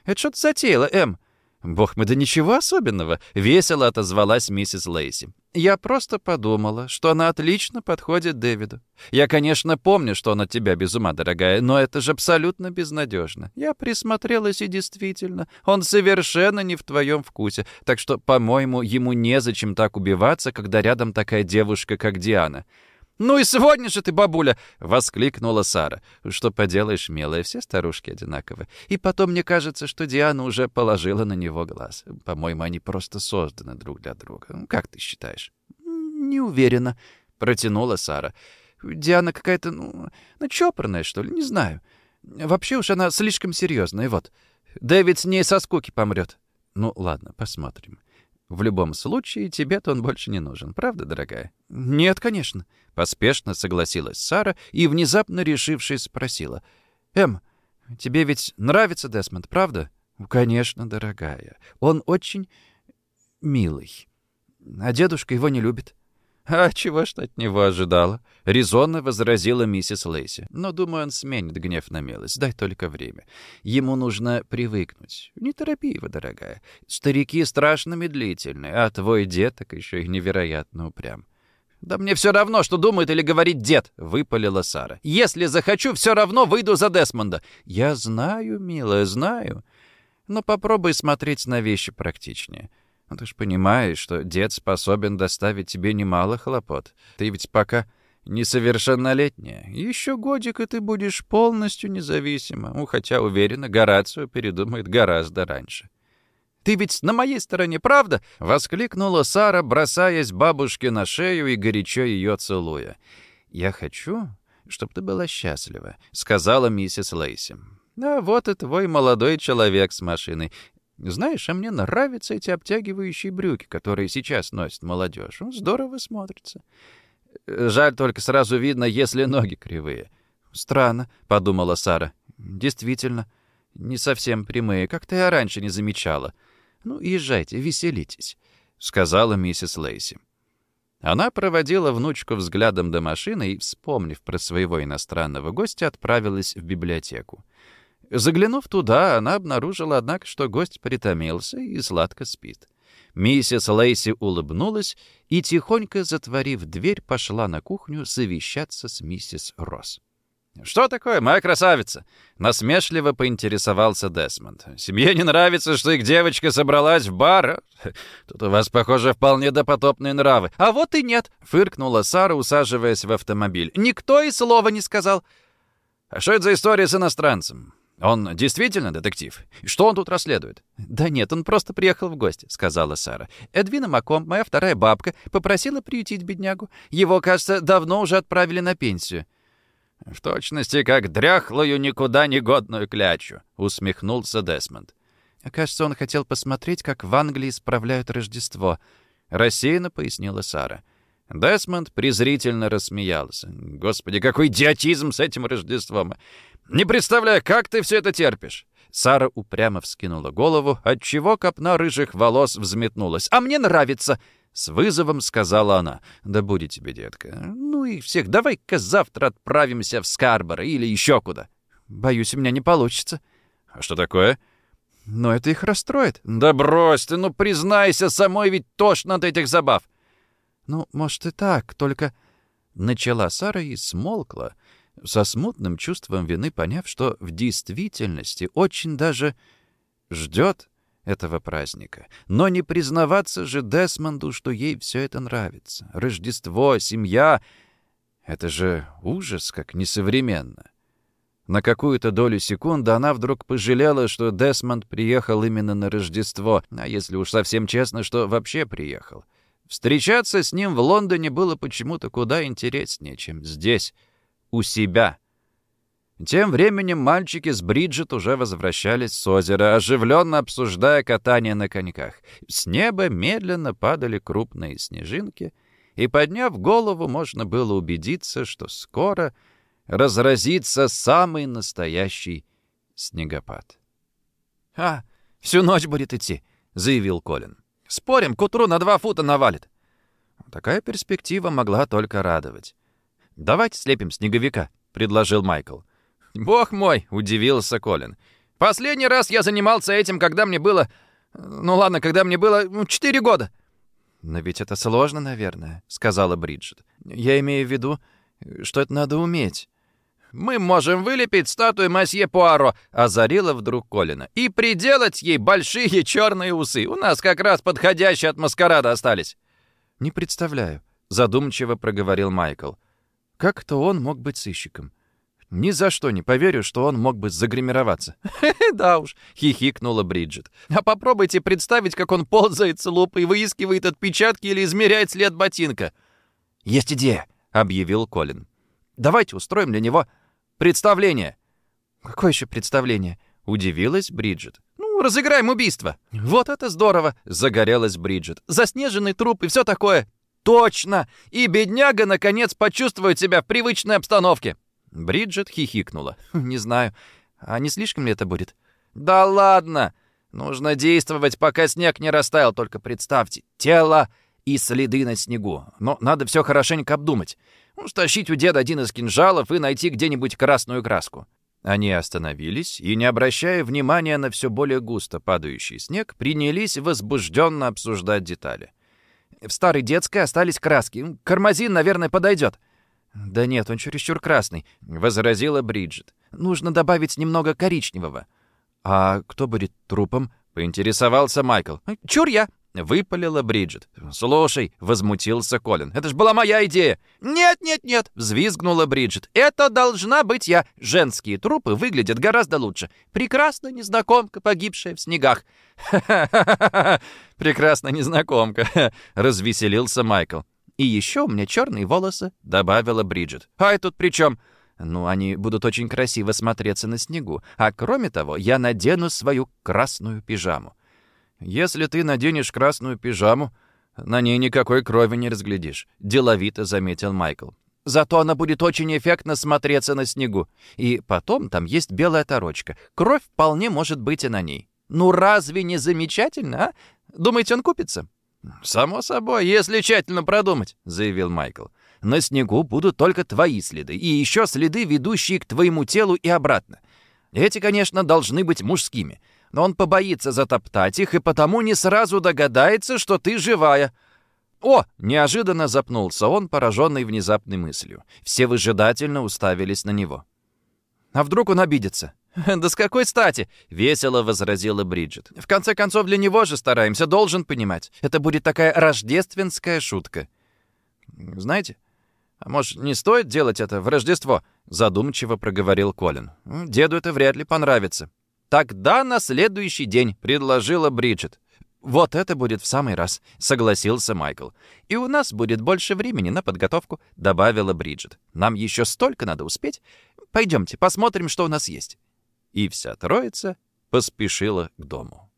«Это что ты затеяла, Эм?» «Бог мой, да ничего особенного!» — весело отозвалась миссис Лейси. «Я просто подумала, что она отлично подходит Дэвиду. Я, конечно, помню, что он от тебя без ума, дорогая, но это же абсолютно безнадежно. Я присмотрелась и действительно, он совершенно не в твоем вкусе, так что, по-моему, ему незачем так убиваться, когда рядом такая девушка, как Диана». «Ну и сегодня же ты, бабуля!» — воскликнула Сара. «Что поделаешь, милая, все старушки одинаковы. И потом мне кажется, что Диана уже положила на него глаз. По-моему, они просто созданы друг для друга. Как ты считаешь?» «Не уверена», — протянула Сара. «Диана какая-то, ну, ну, чопорная, что ли, не знаю. Вообще уж она слишком серьезная, вот. Дэвид с ней со скуки помрет». «Ну, ладно, посмотрим. В любом случае, тебе-то он больше не нужен, правда, дорогая?» «Нет, конечно», — поспешно согласилась Сара и, внезапно решившись, спросила. «Эм, тебе ведь нравится Десмонд, правда?» «Конечно, дорогая. Он очень милый. А дедушка его не любит». «А чего ж от него ожидала?» — резонно возразила миссис Лейси. «Но, думаю, он сменит гнев на милость. Дай только время. Ему нужно привыкнуть. Не торопи его, дорогая. Старики страшно медлительны, а твой дед так еще и невероятно упрям». «Да мне все равно, что думает или говорит дед», — выпалила Сара. «Если захочу, все равно выйду за Десмонда». «Я знаю, милая, знаю. Но попробуй смотреть на вещи практичнее». Ну, ты ж понимаешь, что дед способен доставить тебе немало хлопот. Ты ведь пока несовершеннолетняя. Еще годик, и ты будешь полностью независима. Ну, хотя, уверена, Горацио передумает гораздо раньше. «Ты ведь на моей стороне, правда?» — воскликнула Сара, бросаясь бабушке на шею и горячо ее целуя. «Я хочу, чтобы ты была счастлива», — сказала миссис Лейси. «А вот и твой молодой человек с машиной. Знаешь, а мне нравятся эти обтягивающие брюки, которые сейчас носит молодежь. Здорово смотрится. Жаль, только сразу видно, если ноги кривые. Странно, — подумала Сара. Действительно, не совсем прямые, как-то я раньше не замечала. Ну, езжайте, веселитесь, — сказала миссис Лейси. Она проводила внучку взглядом до машины и, вспомнив про своего иностранного гостя, отправилась в библиотеку. Заглянув туда, она обнаружила, однако, что гость притомился и сладко спит. Миссис Лейси улыбнулась и, тихонько затворив дверь, пошла на кухню совещаться с миссис Росс. «Что такое, моя красавица?» — насмешливо поинтересовался Десмонд. «Семье не нравится, что их девочка собралась в бар? Тут у вас, похоже, вполне допотопные нравы». «А вот и нет!» — фыркнула Сара, усаживаясь в автомобиль. «Никто и слова не сказал». «А что это за история с иностранцем? Он действительно детектив? Что он тут расследует?» «Да нет, он просто приехал в гости», — сказала Сара. «Эдвина Маком, моя вторая бабка, попросила приютить беднягу. Его, кажется, давно уже отправили на пенсию». «В точности, как дряхлую, никуда не годную клячу», — усмехнулся Десмонд. «Кажется, он хотел посмотреть, как в Англии справляют Рождество», — рассеянно пояснила Сара. Десмонд презрительно рассмеялся. «Господи, какой идиотизм с этим Рождеством! Не представляю, как ты все это терпишь!» Сара упрямо вскинула голову, отчего копна рыжих волос взметнулась. «А мне нравится!» С вызовом сказала она. «Да будет тебе, детка. Ну и всех, давай-ка завтра отправимся в Скарборо или еще куда». «Боюсь, у меня не получится». «А что такое?» «Но это их расстроит». «Да брось ты, ну признайся, самой ведь тошно от этих забав». «Ну, может и так, только...» Начала Сара и смолкла, со смутным чувством вины поняв, что в действительности очень даже ждет этого праздника. Но не признаваться же Десмонду, что ей все это нравится. Рождество, семья — это же ужас, как несовременно. На какую-то долю секунды она вдруг пожалела, что Десмонд приехал именно на Рождество, а если уж совсем честно, что вообще приехал. Встречаться с ним в Лондоне было почему-то куда интереснее, чем здесь, у себя — тем временем мальчики с Бриджит уже возвращались с озера, оживленно обсуждая катание на коньках. С неба медленно падали крупные снежинки, и, подняв голову, можно было убедиться, что скоро разразится самый настоящий снегопад. «А, всю ночь будет идти», — заявил Колин. «Спорим, к утру на два фута навалит». Такая перспектива могла только радовать. «Давайте слепим снеговика», — предложил Майкл. «Бог мой!» — удивился Колин. «Последний раз я занимался этим, когда мне было... Ну ладно, когда мне было ну, четыре года». «Но ведь это сложно, наверное», — сказала Бриджит. «Я имею в виду, что это надо уметь». «Мы можем вылепить статую Масье Пуаро», — озарила вдруг Колина, «и приделать ей большие черные усы. У нас как раз подходящие от маскарада остались». «Не представляю», — задумчиво проговорил Майкл. «Как-то он мог быть сыщиком. Ни за что не поверю, что он мог бы загримироваться. «Да уж», — хихикнула Бриджит. «А попробуйте представить, как он ползает с лупой, выискивает отпечатки или измеряет след ботинка». «Есть идея», — объявил Колин. «Давайте устроим для него представление». «Какое еще представление?» — удивилась Бриджит. «Ну, разыграем убийство». «Вот это здорово!» — загорелась Бриджит. «Заснеженный труп и все такое». «Точно! И бедняга, наконец, почувствует себя в привычной обстановке». Бриджит хихикнула. «Не знаю. А не слишком ли это будет?» «Да ладно! Нужно действовать, пока снег не растаял. Только представьте, тело и следы на снегу. Но надо все хорошенько обдумать. Ну, стащить у деда один из кинжалов и найти где-нибудь красную краску». Они остановились и, не обращая внимания на все более густо падающий снег, принялись возбужденно обсуждать детали. «В старой детской остались краски. Кармазин, наверное, подойдет». «Да нет, он чересчур красный», — возразила Бриджит. «Нужно добавить немного коричневого». «А кто будет трупом?» — поинтересовался Майкл. «Чур я!» — выпалила Бриджит. «Слушай», — возмутился Колин, — «это ж была моя идея!» «Нет, нет, нет!» — взвизгнула Бриджит. «Это должна быть я! Женские трупы выглядят гораздо лучше. Прекрасная незнакомка, погибшая в снегах!» «Ха-ха-ха! Прекрасная незнакомка!» — развеселился Майкл. «И еще у меня черные волосы», — добавила Бриджит. «А это тут при чем?» «Ну, они будут очень красиво смотреться на снегу. А кроме того, я надену свою красную пижаму». «Если ты наденешь красную пижаму, на ней никакой крови не разглядишь», — деловито заметил Майкл. «Зато она будет очень эффектно смотреться на снегу. И потом там есть белая торочка. Кровь вполне может быть и на ней». «Ну разве не замечательно, а? Думаете, он купится?» «Само собой, если тщательно продумать», — заявил Майкл. «На снегу будут только твои следы, и еще следы, ведущие к твоему телу и обратно. Эти, конечно, должны быть мужскими. Но он побоится затоптать их и потому не сразу догадается, что ты живая». «О!» — неожиданно запнулся он, пораженный внезапной мыслью. Все выжидательно уставились на него. «А вдруг он обидится?» «Да с какой стати?» — весело возразила Бриджит. «В конце концов, для него же стараемся, должен понимать. Это будет такая рождественская шутка». «Знаете, а может, не стоит делать это в Рождество?» — задумчиво проговорил Колин. «Деду это вряд ли понравится». «Тогда на следующий день», — предложила Бриджит. «Вот это будет в самый раз», — согласился Майкл. «И у нас будет больше времени на подготовку», — добавила Бриджит. «Нам еще столько надо успеть. Пойдемте, посмотрим, что у нас есть». И вся троица поспешила к дому.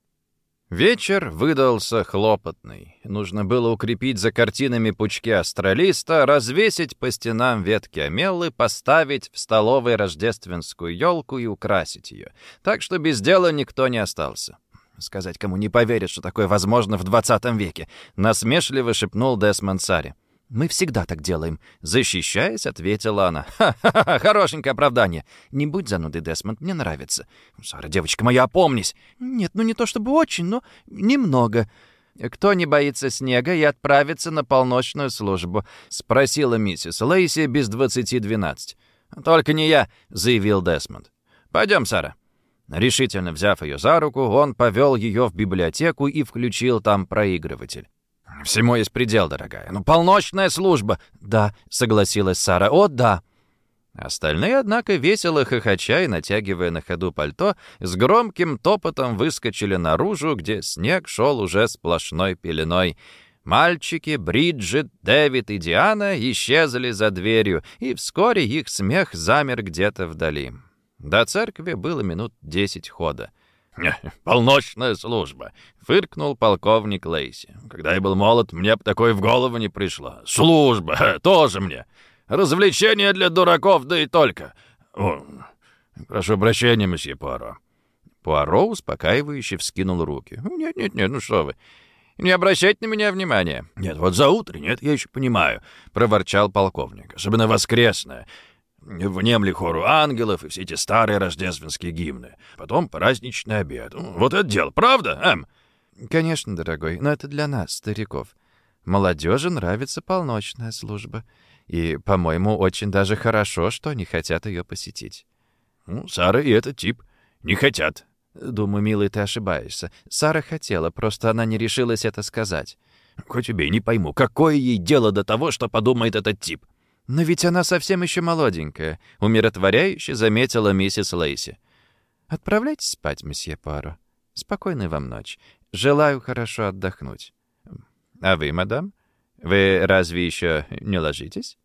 Вечер выдался хлопотный. Нужно было укрепить за картинами пучки астролиста, развесить по стенам ветки амеллы, поставить в столовой рождественскую елку и украсить ее. Так что без дела никто не остался. Сказать кому не поверит, что такое возможно в 20 веке, насмешливо шепнул Десмонд Сари. «Мы всегда так делаем», — защищаясь, ответила она. «Ха-ха-ха, хорошенькое оправдание. Не будь занудой, Десмонд, мне нравится». «Сара, девочка моя, опомнись». «Нет, ну не то чтобы очень, но немного». «Кто не боится снега и отправится на полночную службу?» — спросила миссис Лейси без двадцати двенадцать. «Только не я», — заявил Десмонд. «Пойдем, Сара». Решительно взяв ее за руку, он повел ее в библиотеку и включил там проигрыватель. «Всему есть предел, дорогая. Ну, полночная служба!» «Да», — согласилась Сара. «О, да!» Остальные, однако, весело хохоча и натягивая на ходу пальто, с громким топотом выскочили наружу, где снег шел уже сплошной пеленой. Мальчики, Бриджит, Дэвид и Диана исчезли за дверью, и вскоре их смех замер где-то вдали. До церкви было минут десять хода. «Полночная служба», — фыркнул полковник Лейси. «Когда я был молод, мне бы такое в голову не пришло. Служба, тоже мне. Развлечение для дураков, да и только. О, прошу прощения, месье Пуаро». Пуаро успокаивающе вскинул руки. «Нет-нет-нет, ну что вы, не обращайте на меня внимания». «Нет, вот за утро, нет, я еще понимаю», — проворчал полковник. «Особенно воскресное внемли хору ангелов и все эти старые рождественские гимны. Потом праздничный обед. Вот это дело, правда, Эм?» «Конечно, дорогой, но это для нас, стариков. Молодежи нравится полночная служба. И, по-моему, очень даже хорошо, что они хотят ее посетить». «Ну, Сара и этот тип не хотят». «Думаю, милый, ты ошибаешься. Сара хотела, просто она не решилась это сказать». «Хоть убей, не пойму, какое ей дело до того, что подумает этот тип?» «Но ведь она совсем еще молоденькая», — умиротворяюще заметила миссис Лейси. «Отправляйтесь спать, месье Паро. Спокойной вам ночь. Желаю хорошо отдохнуть». «А вы, мадам? Вы разве еще не ложитесь?»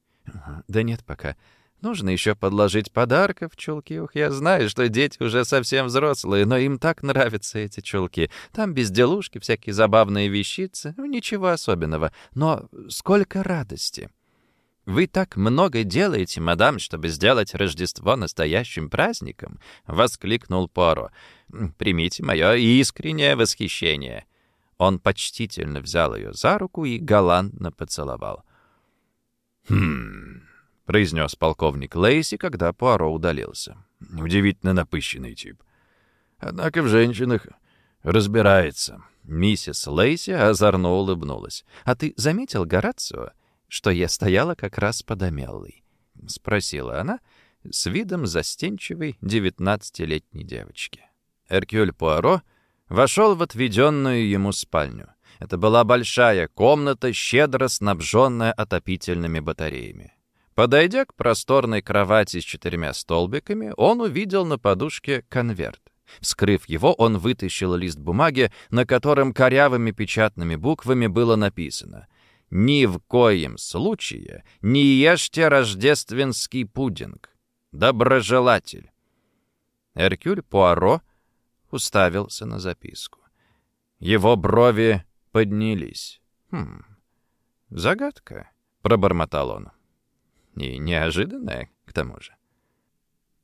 «Да нет пока. Нужно еще подложить подарков чулки. Ух, я знаю, что дети уже совсем взрослые, но им так нравятся эти чулки. Там безделушки, всякие забавные вещицы. Ничего особенного. Но сколько радости!» «Вы так много делаете, мадам, чтобы сделать Рождество настоящим праздником!» — воскликнул Поро. «Примите мое искреннее восхищение!» Он почтительно взял ее за руку и галантно поцеловал. «Хм...» — произнес полковник Лейси, когда Пуаро удалился. «Удивительно напыщенный тип. Однако в женщинах разбирается». Миссис Лейси озорно улыбнулась. «А ты заметил Горацио?» Что я стояла как раз под Амеллой?» — спросила она с видом застенчивой девятнадцатилетней девочки. Эркюль Пуаро вошел в отведенную ему спальню. Это была большая комната, щедро снабженная отопительными батареями. Подойдя к просторной кровати с четырьмя столбиками, он увидел на подушке конверт. Вскрыв его, он вытащил лист бумаги, на котором корявыми печатными буквами было написано ни в коем случае не ешьте рождественский пудинг. Доброжелатель. Эркюль Пуаро уставился на записку. Его брови поднялись. «Хм, загадка», — пробормотал он. «И неожиданная, к тому же».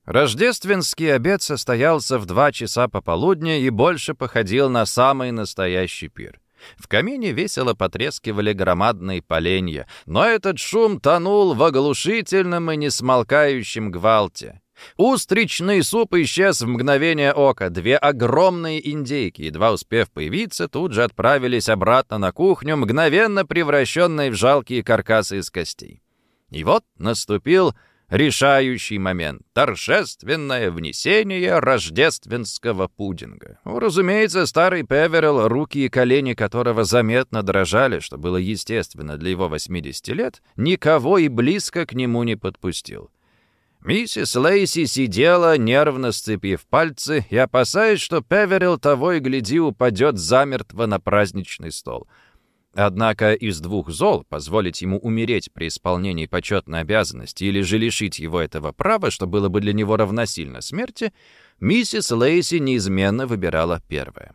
Рождественский обед состоялся в два часа пополудня и больше походил на самый настоящий пир. В камине весело потрескивали громадные поленья, но этот шум тонул в оглушительном и несмолкающем гвалте. Устричный суп исчез в мгновение ока. Две огромные индейки, едва успев появиться, тут же отправились обратно на кухню, мгновенно превращенные в жалкие каркасы из костей. И вот наступил решающий момент — торжественное внесение рождественского пудинга. Разумеется, старый Певерел, руки и колени которого заметно дрожали, что было естественно для его 80 лет, никого и близко к нему не подпустил. Миссис Лейси сидела, нервно сцепив пальцы, и опасаясь, что Певерил того и гляди упадет замертво на праздничный стол — Однако из двух зол позволить ему умереть при исполнении почетной обязанности или же лишить его этого права, что было бы для него равносильно смерти, миссис Лейси неизменно выбирала первое.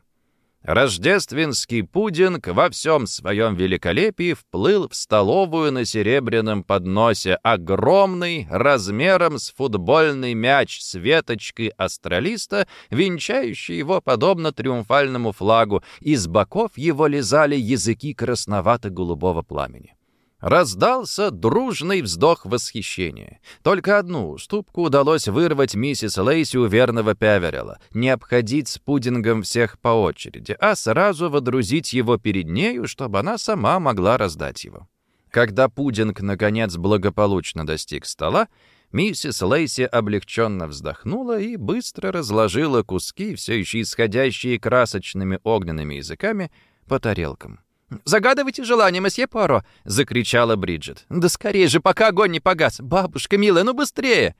Рождественский пудинг во всем своем великолепии вплыл в столовую на серебряном подносе, огромный, размером с футбольный мяч с веточкой астралиста, венчающий его подобно триумфальному флагу, из боков его лизали языки красновато-голубого пламени. Раздался дружный вздох восхищения. Только одну уступку удалось вырвать миссис Лейси у верного Певерела. Не обходить с пудингом всех по очереди, а сразу водрузить его перед нею, чтобы она сама могла раздать его. Когда пудинг, наконец, благополучно достиг стола, миссис Лейси облегченно вздохнула и быстро разложила куски, все еще исходящие красочными огненными языками, по тарелкам. «Загадывайте желание, месье Пуаро!» — закричала Бриджит. «Да скорее же, пока огонь не погас! Бабушка милая, ну быстрее!»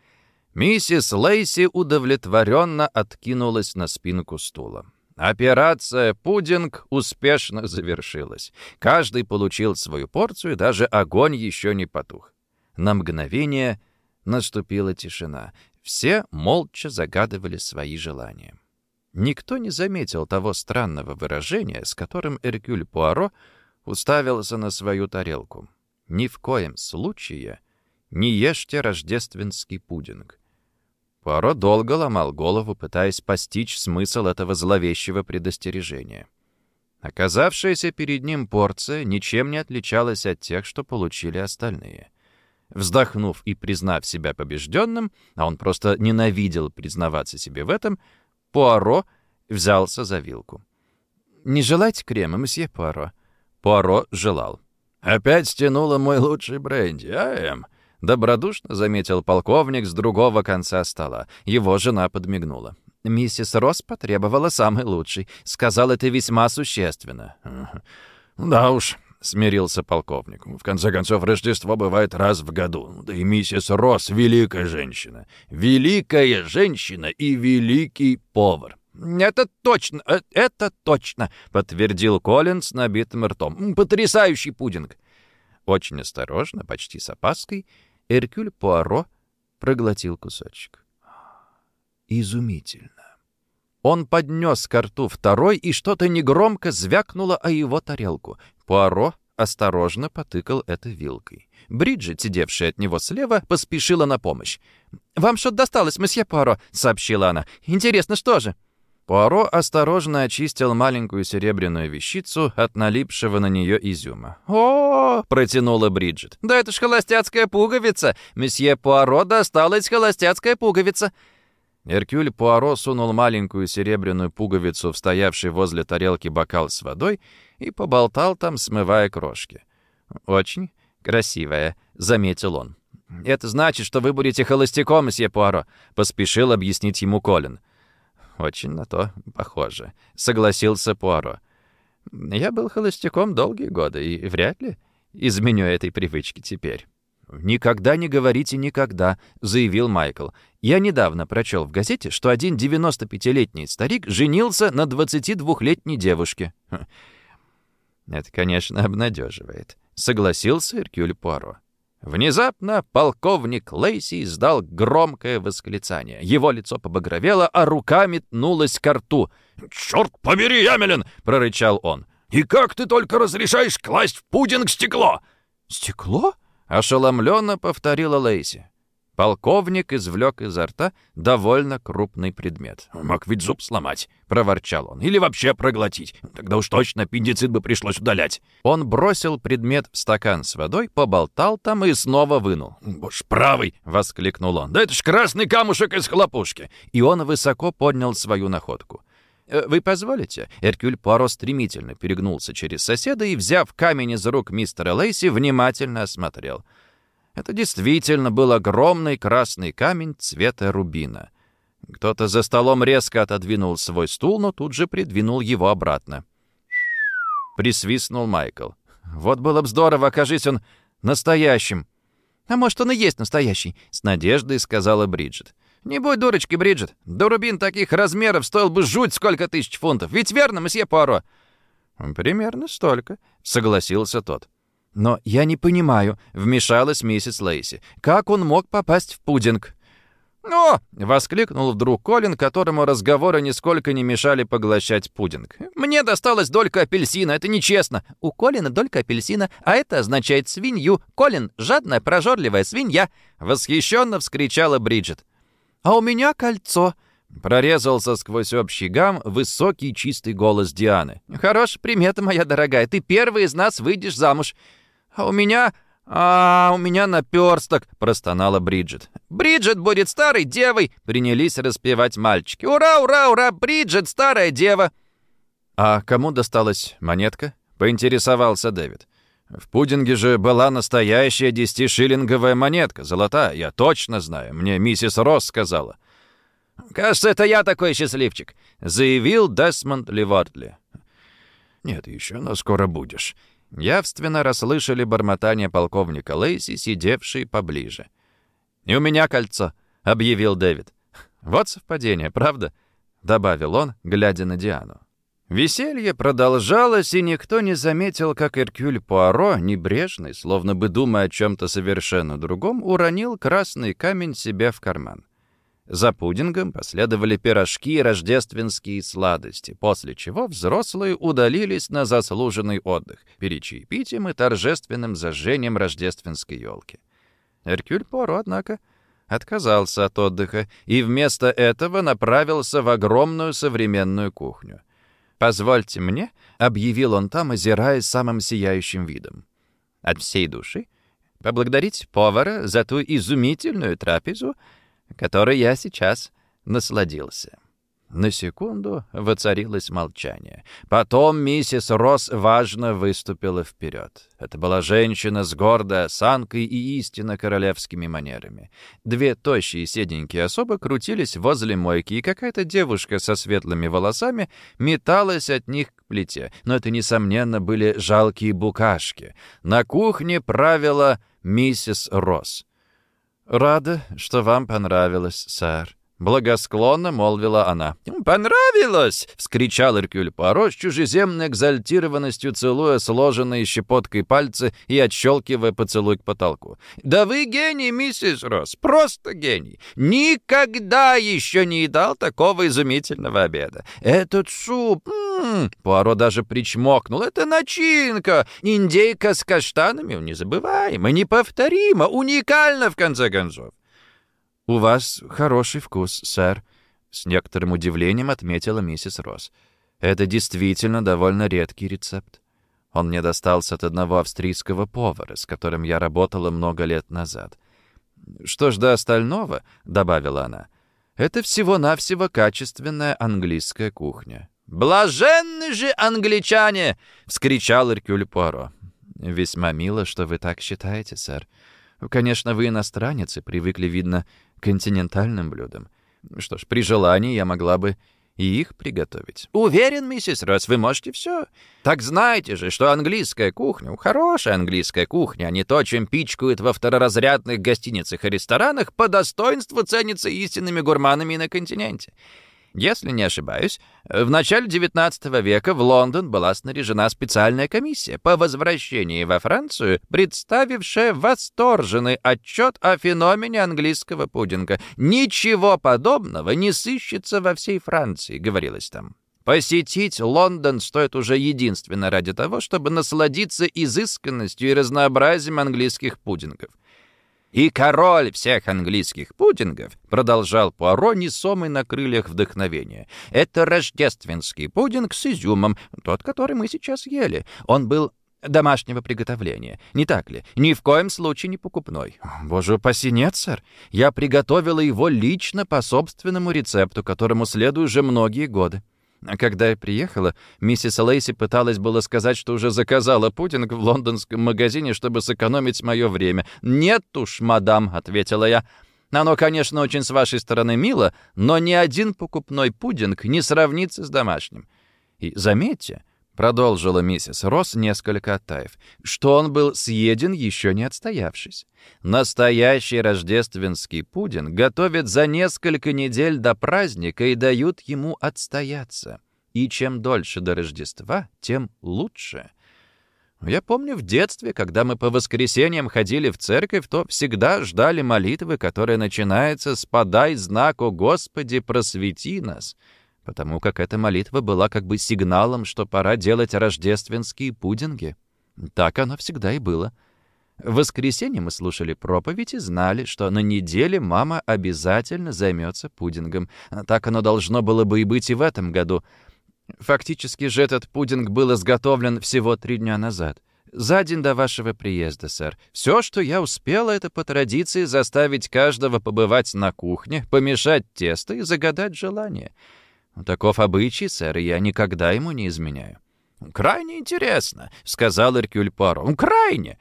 Миссис Лейси удовлетворенно откинулась на спинку стула. Операция «Пудинг» успешно завершилась. Каждый получил свою порцию, даже огонь еще не потух. На мгновение наступила тишина. Все молча загадывали свои желания. Никто не заметил того странного выражения, с которым Эркюль Пуаро уставился на свою тарелку. Ни в коем случае не ешьте рождественский пудинг. Пуаро долго ломал голову, пытаясь постичь смысл этого зловещего предостережения. Оказавшаяся перед ним порция ничем не отличалась от тех, что получили остальные. Вздохнув и признав себя побежденным, а он просто ненавидел признаваться себе в этом, Пуаро взялся за вилку. «Не желать крема, месье Пуаро?» Пуаро желал. «Опять стянула мой лучший бренди, а, Эм?» Добродушно заметил полковник с другого конца стола. Его жена подмигнула. «Миссис Росс потребовала самый лучший. Сказал это весьма существенно». «Да уж», — смирился полковник. «В конце концов, Рождество бывает раз в году. Да и миссис Росс — великая женщина. Великая женщина и великий повар». «Это точно, э, это точно», — подтвердил Колин с набитым ртом. «Потрясающий пудинг». Очень осторожно, почти с опаской, Эркюль Пуаро проглотил кусочек. Изумительно. Он поднес к рту второй, и что-то негромко звякнуло о его тарелку. Пуаро осторожно потыкал это вилкой. Бриджит, сидевшая от него слева, поспешила на помощь. «Вам что-то досталось, месье Пуаро», — сообщила она. «Интересно, что же?» Пуаро осторожно очистил маленькую серебряную вещицу от налипшего на нее изюма. «О!» — протянула Бриджит. «Да это ж холостяцкая пуговица! Месье Пуаро досталась холостяцкая пуговица!» Эркюль Пуаро сунул маленькую серебряную пуговицу в стоявший возле тарелки бокал с водой и поболтал там, смывая крошки. «Очень красивая», — заметил он. «Это значит, что вы будете холостяком, месье Пуаро», — поспешил объяснить ему Колин. «Очень на то похоже», — согласился Пуаро. «Я был холостяком долгие годы и вряд ли изменю этой привычки теперь». «Никогда не говорите никогда», — заявил Майкл. «Я недавно прочел в газете, что один 95-летний старик женился на 22-летней девушке». «Это, конечно, обнадеживает», — согласился Эркюль Пуаро. Внезапно полковник Лейси издал громкое восклицание. Его лицо побагровело, а рука метнулась к рту. «Черт побери, Ямелин!» — прорычал он. «И как ты только разрешаешь класть в пудинг стекло?» «Стекло?» — ошеломленно повторила Лейси. Полковник извлек изо рта довольно крупный предмет. «Мог ведь зуб сломать», — проворчал он. «Или вообще проглотить. Тогда уж точно аппендицит бы пришлось удалять». Он бросил предмет в стакан с водой, поболтал там и снова вынул. «Боже, правый!» — воскликнул он. «Да это ж красный камушек из хлопушки!» И он высоко поднял свою находку. «Э, «Вы позволите?» Эркюль Пуаро стремительно перегнулся через соседа и, взяв камень из рук мистера Лейси, внимательно осмотрел — это действительно был огромный красный камень цвета рубина. Кто-то за столом резко отодвинул свой стул, но тут же придвинул его обратно. Присвистнул Майкл. «Вот было бы здорово, окажись он настоящим». «А может, он и есть настоящий?» — с надеждой сказала Бриджит. «Не будь дурочкой, Бриджит. Да рубин таких размеров стоил бы жуть сколько тысяч фунтов. Ведь верно, месье Пуаро?» «Примерно столько», — согласился тот. «Но я не понимаю», — вмешалась миссис Лейси. «Как он мог попасть в пудинг?» «О!» — воскликнул вдруг Колин, которому разговоры нисколько не мешали поглощать пудинг. «Мне досталась долька апельсина, это нечестно!» «У Колина долька апельсина, а это означает свинью. Колин — жадная, прожорливая свинья!» — восхищенно вскричала Бриджит. «А у меня кольцо!» — прорезался сквозь общий гам высокий чистый голос Дианы. «Хорошая примета, моя дорогая, ты первый из нас выйдешь замуж!» «А у меня... А, у меня наперсток!» — простонала Бриджит. «Бриджит будет старой девой!» — принялись распевать мальчики. «Ура, ура, ура! Бриджит, старая дева!» «А кому досталась монетка?» — поинтересовался Дэвид. «В пудинге же была настоящая десятишиллинговая монетка, золотая, я точно знаю, мне миссис Росс сказала». «Кажется, это я такой счастливчик», — заявил Десмонд Ливардли. «Нет еще, но скоро будешь», Явственно расслышали бормотание полковника Лейси, сидевший поближе. «И у меня кольцо», — объявил Дэвид. «Вот совпадение, правда?» — добавил он, глядя на Диану. Веселье продолжалось, и никто не заметил, как Эркюль Пуаро, небрежный, словно бы думая о чем-то совершенно другом, уронил красный камень себе в карман. За пудингом последовали пирожки и рождественские сладости, после чего взрослые удалились на заслуженный отдых, перед и торжественным зажжением рождественской елки. Эркюль Поро, однако, отказался от отдыха и вместо этого направился в огромную современную кухню. «Позвольте мне», — объявил он там, озирая самым сияющим видом, — «от всей души поблагодарить повара за ту изумительную трапезу, которой я сейчас насладился. На секунду воцарилось молчание. Потом миссис Росс важно выступила вперед. Это была женщина с гордой осанкой и истинно королевскими манерами. Две тощие седенькие особы крутились возле мойки, и какая-то девушка со светлыми волосами металась от них к плите. Но это, несомненно, были жалкие букашки. На кухне правила миссис Росс. «Рада, что вам понравилось, сэр», — благосклонно молвила она. «Понравилось!» — вскричал Эркюль Пуаро с чужеземной экзальтированностью, целуя сложенные щепоткой пальцы и отщелкивая поцелуй к потолку. «Да вы гений, миссис Росс, просто гений! Никогда еще не едал такого изумительного обеда! Этот суп...» М-м, Пуаро даже причмокнул. «Это начинка! Индейка с каштанами незабываемо, неповторимо, уникально, в конце концов!» «У вас хороший вкус, сэр», — с некоторым удивлением отметила миссис Росс. «Это действительно довольно редкий рецепт. Он мне достался от одного австрийского повара, с которым я работала много лет назад. Что ж до остального, — добавила она, — это всего-навсего качественная английская кухня. «Блаженны же англичане!» — вскричал Эркюль Пуаро. «Весьма мило, что вы так считаете, сэр. Конечно, вы иностранец и привыкли, видно, континентальным блюдам. Что ж, при желании я могла бы и их приготовить. Уверен, миссис Росс, вы можете все. Так знаете же, что английская кухня, хорошая английская кухня, а не то, чем пичкают во второразрядных гостиницах и ресторанах, по достоинству ценится истинными гурманами на континенте. Если не ошибаюсь, в начале XIX века в Лондон была снаряжена специальная комиссия по возвращении во Францию, представившая восторженный отчет о феномене английского пудинга. «Ничего подобного не сыщется во всей Франции», — говорилось там. Посетить Лондон стоит уже единственно ради того, чтобы насладиться изысканностью и разнообразием английских пудингов. И король всех английских пудингов, продолжал Пуаро, несомый на крыльях вдохновения. Это рождественский пудинг с изюмом, тот, который мы сейчас ели. Он был домашнего приготовления. Не так ли? Ни в коем случае не покупной. Боже упаси, нет, сэр. Я приготовила его лично по собственному рецепту, которому следую уже многие годы. А когда я приехала, миссис Лейси пыталась было сказать, что уже заказала пудинг в лондонском магазине, чтобы сэкономить мое время. «Нет уж, мадам», — ответила я. «Оно, конечно, очень с вашей стороны мило, но ни один покупной пудинг не сравнится с домашним. И заметьте, Продолжила миссис Росс, несколько оттаив, что он был съеден, еще не отстоявшись. Настоящий рождественский пудинг готовят за несколько недель до праздника и дают ему отстояться. И чем дольше до Рождества, тем лучше. Я помню в детстве, когда мы по воскресеньям ходили в церковь, то всегда ждали молитвы, которая начинается с «Подай знак, о Господи, просвети нас» потому как эта молитва была как бы сигналом, что пора делать рождественские пудинги. Так оно всегда и было. В воскресенье мы слушали проповедь и знали, что на неделе мама обязательно займется пудингом. Так оно должно было бы и быть и в этом году. Фактически же этот пудинг был изготовлен всего три дня назад. За день до вашего приезда, сэр. Все, что я успела, это по традиции заставить каждого побывать на кухне, помешать тесто и загадать желание. «Таков обычай, сэр, и я никогда ему не изменяю». «Крайне интересно», — сказал Эркюль Паро. «Крайне!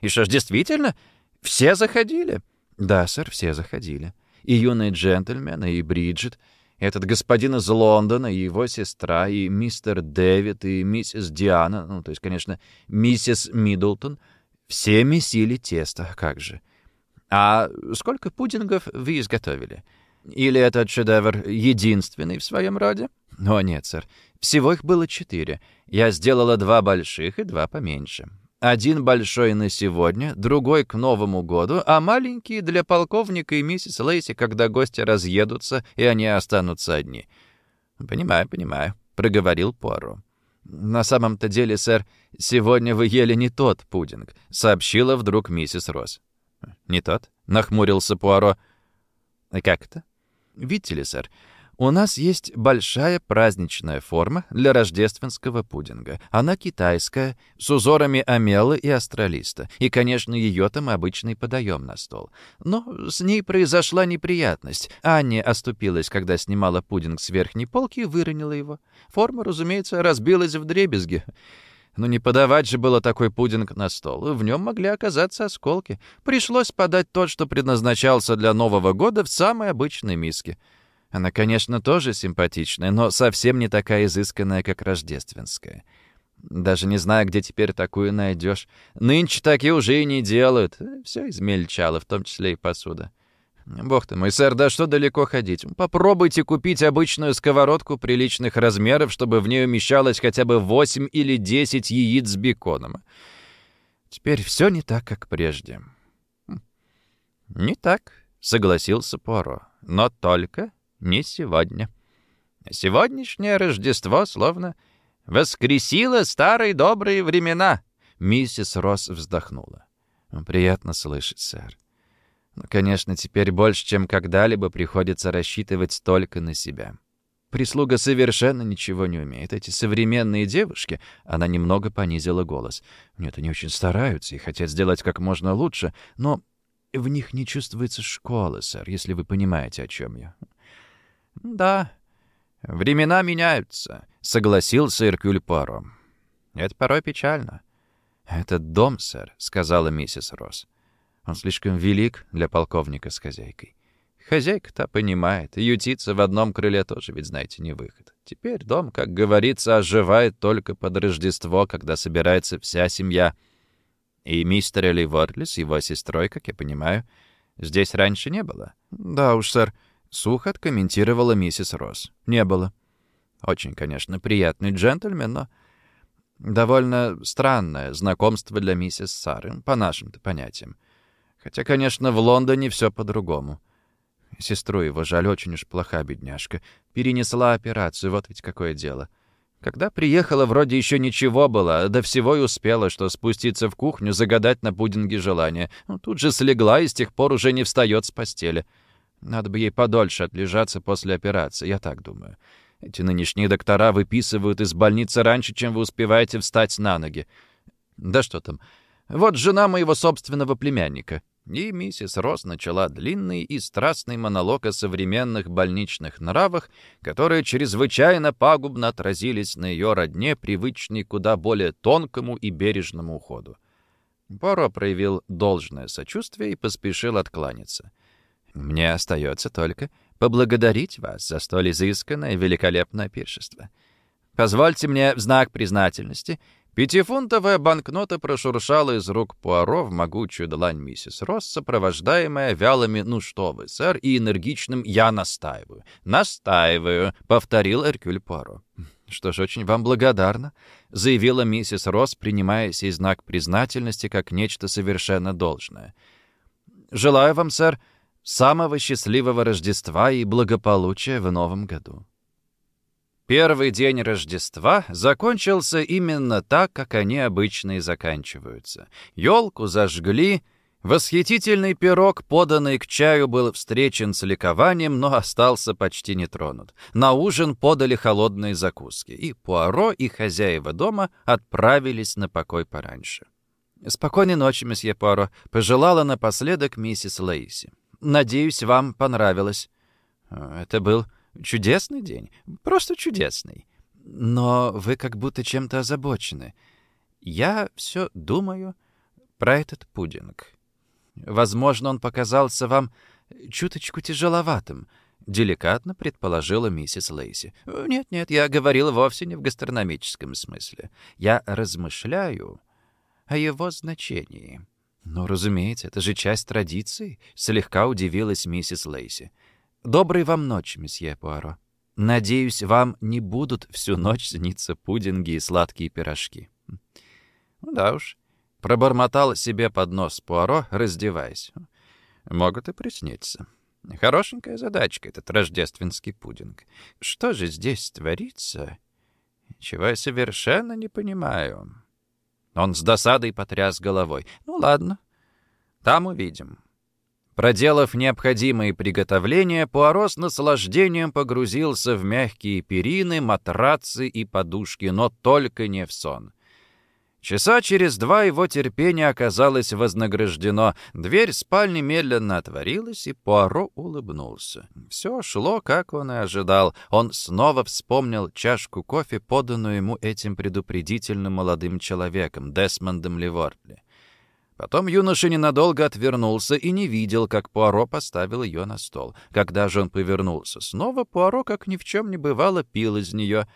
И что ж, действительно, все заходили?» «Да, сэр, все заходили. И юные джентльмены, и Бриджит, этот господин из Лондона, и его сестра, и мистер Дэвид, и миссис Диана, ну, то есть, конечно, миссис Миддлтон, все месили тесто, как же. А сколько пудингов вы изготовили?» Или этот шедевр единственный в своем роде? О, нет, сэр. Всего их было четыре. Я сделала два больших и два поменьше. Один большой на сегодня, другой к Новому году, а маленький для полковника и миссис Лейси, когда гости разъедутся, и они останутся одни. «Понимаю, понимаю», — проговорил Пуаро. «На самом-то деле, сэр, сегодня вы ели не тот пудинг», — сообщила вдруг миссис Росс. «Не тот?» — нахмурился Пуаро. «Как это?» Видите ли, сэр, у нас есть большая праздничная форма для рождественского пудинга. Она китайская, с узорами амелы и астролиста. И, конечно, ее-то мы обычно и подаем на стол. Но с ней произошла неприятность. Анне оступилась, когда снимала пудинг с верхней полки и выронила его. Форма, разумеется, разбилась в дребезги. Но не подавать же было такой пудинг на стол. В нем могли оказаться осколки. Пришлось подать тот, что предназначался для Нового года, в самой обычной миске. Она, конечно, тоже симпатичная, но совсем не такая изысканная, как рождественская. Даже не знаю, где теперь такую найдешь. Нынче такие уже и не делают. Все измельчало, в том числе и посуда. Бог ты мой, сэр, да что далеко ходить? Попробуйте купить обычную сковородку приличных размеров, чтобы в ней умещалось хотя бы 8 или 10 яиц с беконом. Теперь все не так, как прежде. Хм. «Не так», — согласился Поро, — «но только не сегодня. Сегодняшнее Рождество словно воскресило старые добрые времена». Миссис Росс вздохнула. «Приятно слышать, сэр. Но, конечно, теперь больше, чем когда-либо приходится рассчитывать только на себя. Прислуга совершенно ничего не умеет. Эти современные девушки... Она немного понизила голос. Нет, они очень стараются и хотят сделать как можно лучше, но в них не чувствуется школы, сэр, если вы понимаете, о чем я. «Да, времена меняются», — согласился Иркюль Паро. «Это порой печально». «Этот дом, сэр», — сказала миссис Росс. Он слишком велик для полковника с хозяйкой. Хозяйка-то понимает, ютиться в одном крыле тоже, ведь, знаете, не выход. Теперь дом, как говорится, оживает только под Рождество, когда собирается вся семья. И мистер Элли Вортли с его сестрой, как я понимаю, здесь раньше не было. Да уж, сэр, сухо откомментировала миссис Росс. Не было. Очень, конечно, приятный джентльмен, но довольно странное знакомство для миссис Сары, по нашим-то понятиям. Хотя, конечно, в Лондоне все по-другому. Сестру его жаль, очень уж плоха бедняжка. Перенесла операцию, вот ведь какое дело. Когда приехала, вроде еще ничего было, до всего и успела, что спуститься в кухню, загадать на пудинге желание. Ну, тут же слегла и с тех пор уже не встает с постели. Надо бы ей подольше отлежаться после операции, я так думаю. Эти нынешние доктора выписывают из больницы раньше, чем вы успеваете встать на ноги. Да что там. Вот жена моего собственного племянника. И миссис Росс начала длинный и страстный монолог о современных больничных нравах, которые чрезвычайно пагубно отразились на ее родне, привычной куда более тонкому и бережному уходу. Поро проявил должное сочувствие и поспешил откланяться. «Мне остается только поблагодарить вас за столь изысканное великолепное пиршество. Позвольте мне в знак признательности Пятифунтовая банкнота прошуршала из рук Пуаро в могучую длань миссис Росс, сопровождаемая вялыми «Ну что вы, сэр?» и энергичным «Я настаиваю». «Настаиваю», — повторил Эркюль Пуаро. «Что ж, очень вам благодарна», — заявила миссис Росс, принимая сей знак признательности как нечто совершенно должное. «Желаю вам, сэр, самого счастливого Рождества и благополучия в новом году». Первый день Рождества закончился именно так, как они обычно и заканчиваются. Елку зажгли, восхитительный пирог, поданный к чаю, был встречен с ликованием, но остался почти нетронут. На ужин подали холодные закуски, и Пуаро, и хозяева дома отправились на покой пораньше. «Спокойной ночи, месье Пуаро», — пожелала напоследок миссис Лейси. «Надеюсь, вам понравилось». Это был Чудесный день. Просто чудесный. Но вы как будто чем-то озабочены. Я все думаю про этот пудинг. Возможно, он показался вам чуточку тяжеловатым, деликатно предположила миссис Лейси. Нет-нет, я говорила вовсе не в гастрономическом смысле. Я размышляю о его значении. «Ну, разумеется, это же часть традиции», — слегка удивилась миссис Лейси. Доброй вам ночи, месье Пуаро. Надеюсь, вам не будут всю ночь сниться пудинги и сладкие пирожки. Ну да уж. Пробормотал себе под нос Пуаро, раздеваясь. Могут и присниться. Хорошенькая задачка этот рождественский пудинг. Что же здесь творится? Чего я совершенно не понимаю. Он с досадой потряс головой. Ну ладно, там увидим. Проделав необходимые приготовления, Пуаро с наслаждением погрузился в мягкие перины, матрацы и подушки, но только не в сон. Часа через два его терпение оказалось вознаграждено. Дверь спальни медленно отворилась, и Пуаро улыбнулся. Все шло, как он и ожидал. Он снова вспомнил чашку кофе, поданную ему этим предупредительным молодым человеком, Десмондом Ливортли. Потом юноша ненадолго отвернулся и не видел, как Пуаро поставил ее на стол. Когда же он повернулся снова, Пуаро, как ни в чем не бывало, пил из нее.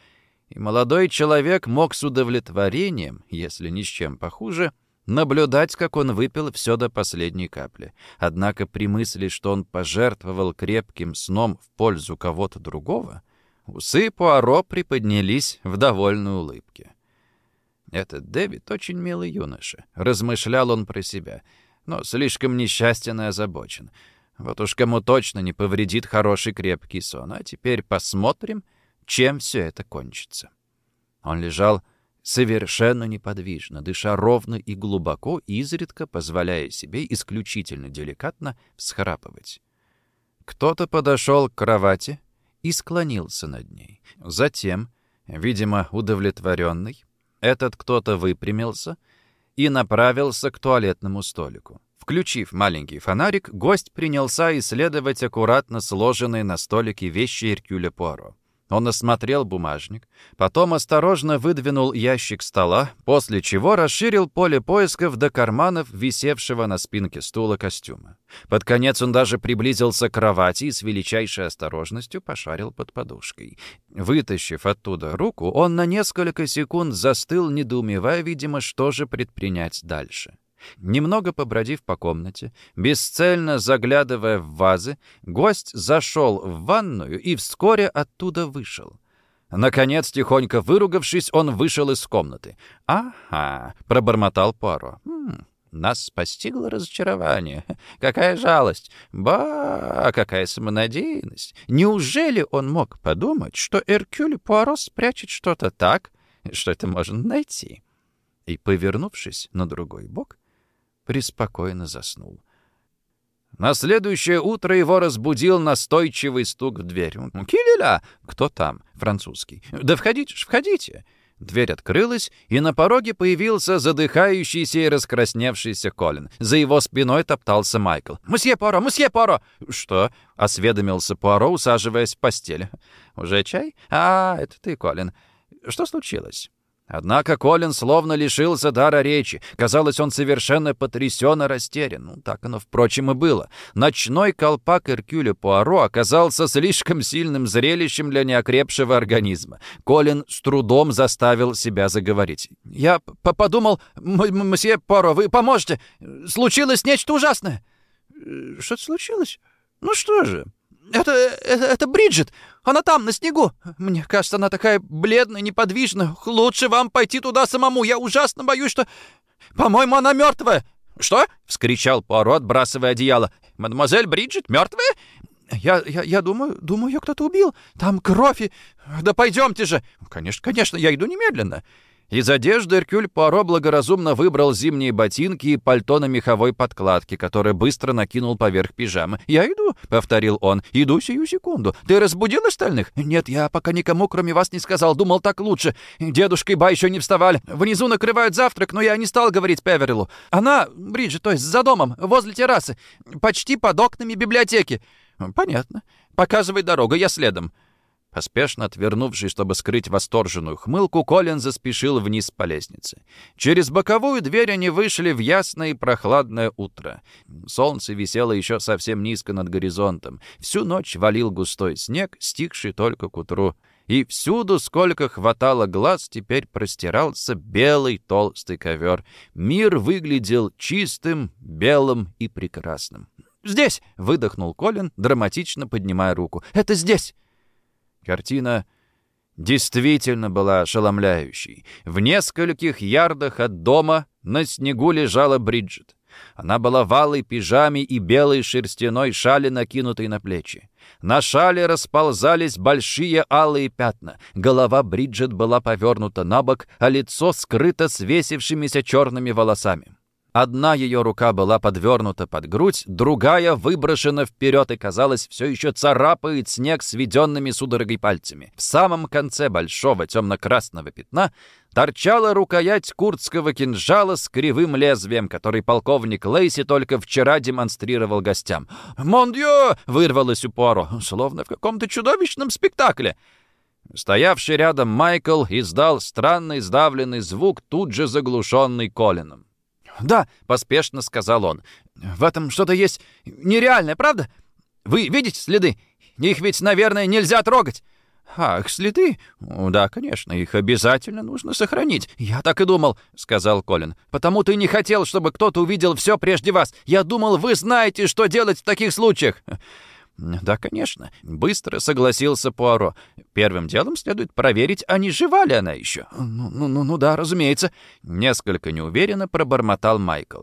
И молодой человек мог с удовлетворением, если ни с чем похуже, наблюдать, как он выпил все до последней капли. Однако при мысли, что он пожертвовал крепким сном в пользу кого-то другого, усы Пуаро приподнялись в довольной улыбке. Этот Дэвид очень милый юноша. Размышлял он про себя, но слишком несчастен и озабочен. Вот уж кому точно не повредит хороший крепкий сон. А теперь посмотрим, чем все это кончится. Он лежал совершенно неподвижно, дыша ровно и глубоко, изредка позволяя себе исключительно деликатно всхрапывать. Кто-то подошел к кровати и склонился над ней. Затем, видимо, удовлетворенный, этот кто-то выпрямился и направился к туалетному столику. Включив маленький фонарик, гость принялся исследовать аккуратно сложенные на столике вещи Эркюля Пуаро. Он осмотрел бумажник, потом осторожно выдвинул ящик стола, после чего расширил поле поисков до карманов, висевшего на спинке стула костюма. Под конец он даже приблизился к кровати и с величайшей осторожностью пошарил под подушкой. Вытащив оттуда руку, он на несколько секунд застыл, недоумевая, видимо, что же предпринять дальше. Немного побродив по комнате, бесцельно заглядывая в вазы, гость зашел в ванную и вскоре оттуда вышел. Наконец, тихонько выругавшись, он вышел из комнаты. «Ага», — пробормотал Пуаро. «М Нас постигло разочарование. Какая жалость! Ба, какая самонадеянность! Неужели он мог подумать, что Эркюль Пуаро спрячет что-то так, что это можно найти?» И, повернувшись на другой бок, преспокойно заснул. На следующее утро его разбудил настойчивый стук в дверь. «Килиля!» «Кто там?» «Французский». «Да входите ж, входите!» Дверь открылась, и на пороге появился задыхающийся и раскрасневшийся Колин. За его спиной топтался Майкл. «Мсье Пуаро! Мсье Пуаро!» «Что?» — осведомился Пуаро, усаживаясь в постель. «Уже чай? А, это ты, Колин. Что случилось?» Однако Колин словно лишился дара речи. Казалось, он совершенно потрясен и растерян. Ну, так оно, впрочем, и было. Ночной колпак Эркюля Пуаро оказался слишком сильным зрелищем для неокрепшего организма. Колин с трудом заставил себя заговорить. «Я подумал, мсье Пуаро, вы поможете. Случилось нечто ужасное». «Что-то случилось? Ну что же?» «Это, это, это Бриджит! Она там, на снегу! Мне кажется, она такая бледная, неподвижная. Лучше вам пойти туда самому. Я ужасно боюсь, что... По-моему, она мертвая!» «Что?» — вскричал Пуаро, отбрасывая одеяло. «Мадемуазель Бриджит мертвая?» «Я, я, я думаю, думаю, ее кто-то убил. Там кровь и... Да пойдемте же!» «Конечно, конечно, я иду немедленно!» Из одежды Эркюль Пуаро благоразумно выбрал зимние ботинки и пальто на меховой подкладке, которое быстро накинул поверх пижамы. «Я иду», — повторил он, — «иду сию секунду. Ты разбудил остальных?» «Нет, я пока никому, кроме вас, не сказал. Думал, так лучше. Дедушка и Ба еще не вставали. Внизу накрывают завтрак, но я не стал говорить Певерилу. Она, Бриджит, то есть за домом, возле террасы, почти под окнами библиотеки». «Понятно. Показывай дорогу, я следом». Поспешно отвернувшись, чтобы скрыть восторженную хмылку, Колин заспешил вниз по лестнице. Через боковую дверь они вышли в ясное и прохладное утро. Солнце висело еще совсем низко над горизонтом. Всю ночь валил густой снег, стихший только к утру. И всюду, сколько хватало глаз, теперь простирался белый толстый ковер. Мир выглядел чистым, белым и прекрасным. «Здесь!» — выдохнул Колин, драматично поднимая руку. «Это здесь!» Картина действительно была ошеломляющей. В нескольких ярдах от дома на снегу лежала Бриджит. Она была в алой пижаме и белой шерстяной шали, накинутой на плечи. На шале расползались большие алые пятна. Голова Бриджит была повернута на бок, а лицо скрыто свесившимися черными волосами. Одна ее рука была подвернута под грудь, другая выброшена вперед и, казалось, все еще царапает снег сведенными судорогой пальцами. В самом конце большого темно-красного пятна торчала рукоять курдского кинжала с кривым лезвием, который полковник Лейси только вчера демонстрировал гостям. «Мондио!» — вырвалось у Пуаро, словно в каком-то чудовищном спектакле. Стоявший рядом Майкл издал странный сдавленный звук, тут же заглушенный Колином. «Да», — поспешно сказал он. «В этом что-то есть нереальное, правда? Вы видите следы? Их ведь, наверное, нельзя трогать». «Ах, следы? Да, конечно, их обязательно нужно сохранить. Я так и думал», — сказал Колин. «Потому ты не хотел, чтобы кто-то увидел все прежде вас. Я думал, вы знаете, что делать в таких случаях». «Да, конечно», — быстро согласился Пуаро. «Первым делом следует проверить, а не жива ли она еще». «Ну, ну, ну, ну да, разумеется», — несколько неуверенно пробормотал Майкл.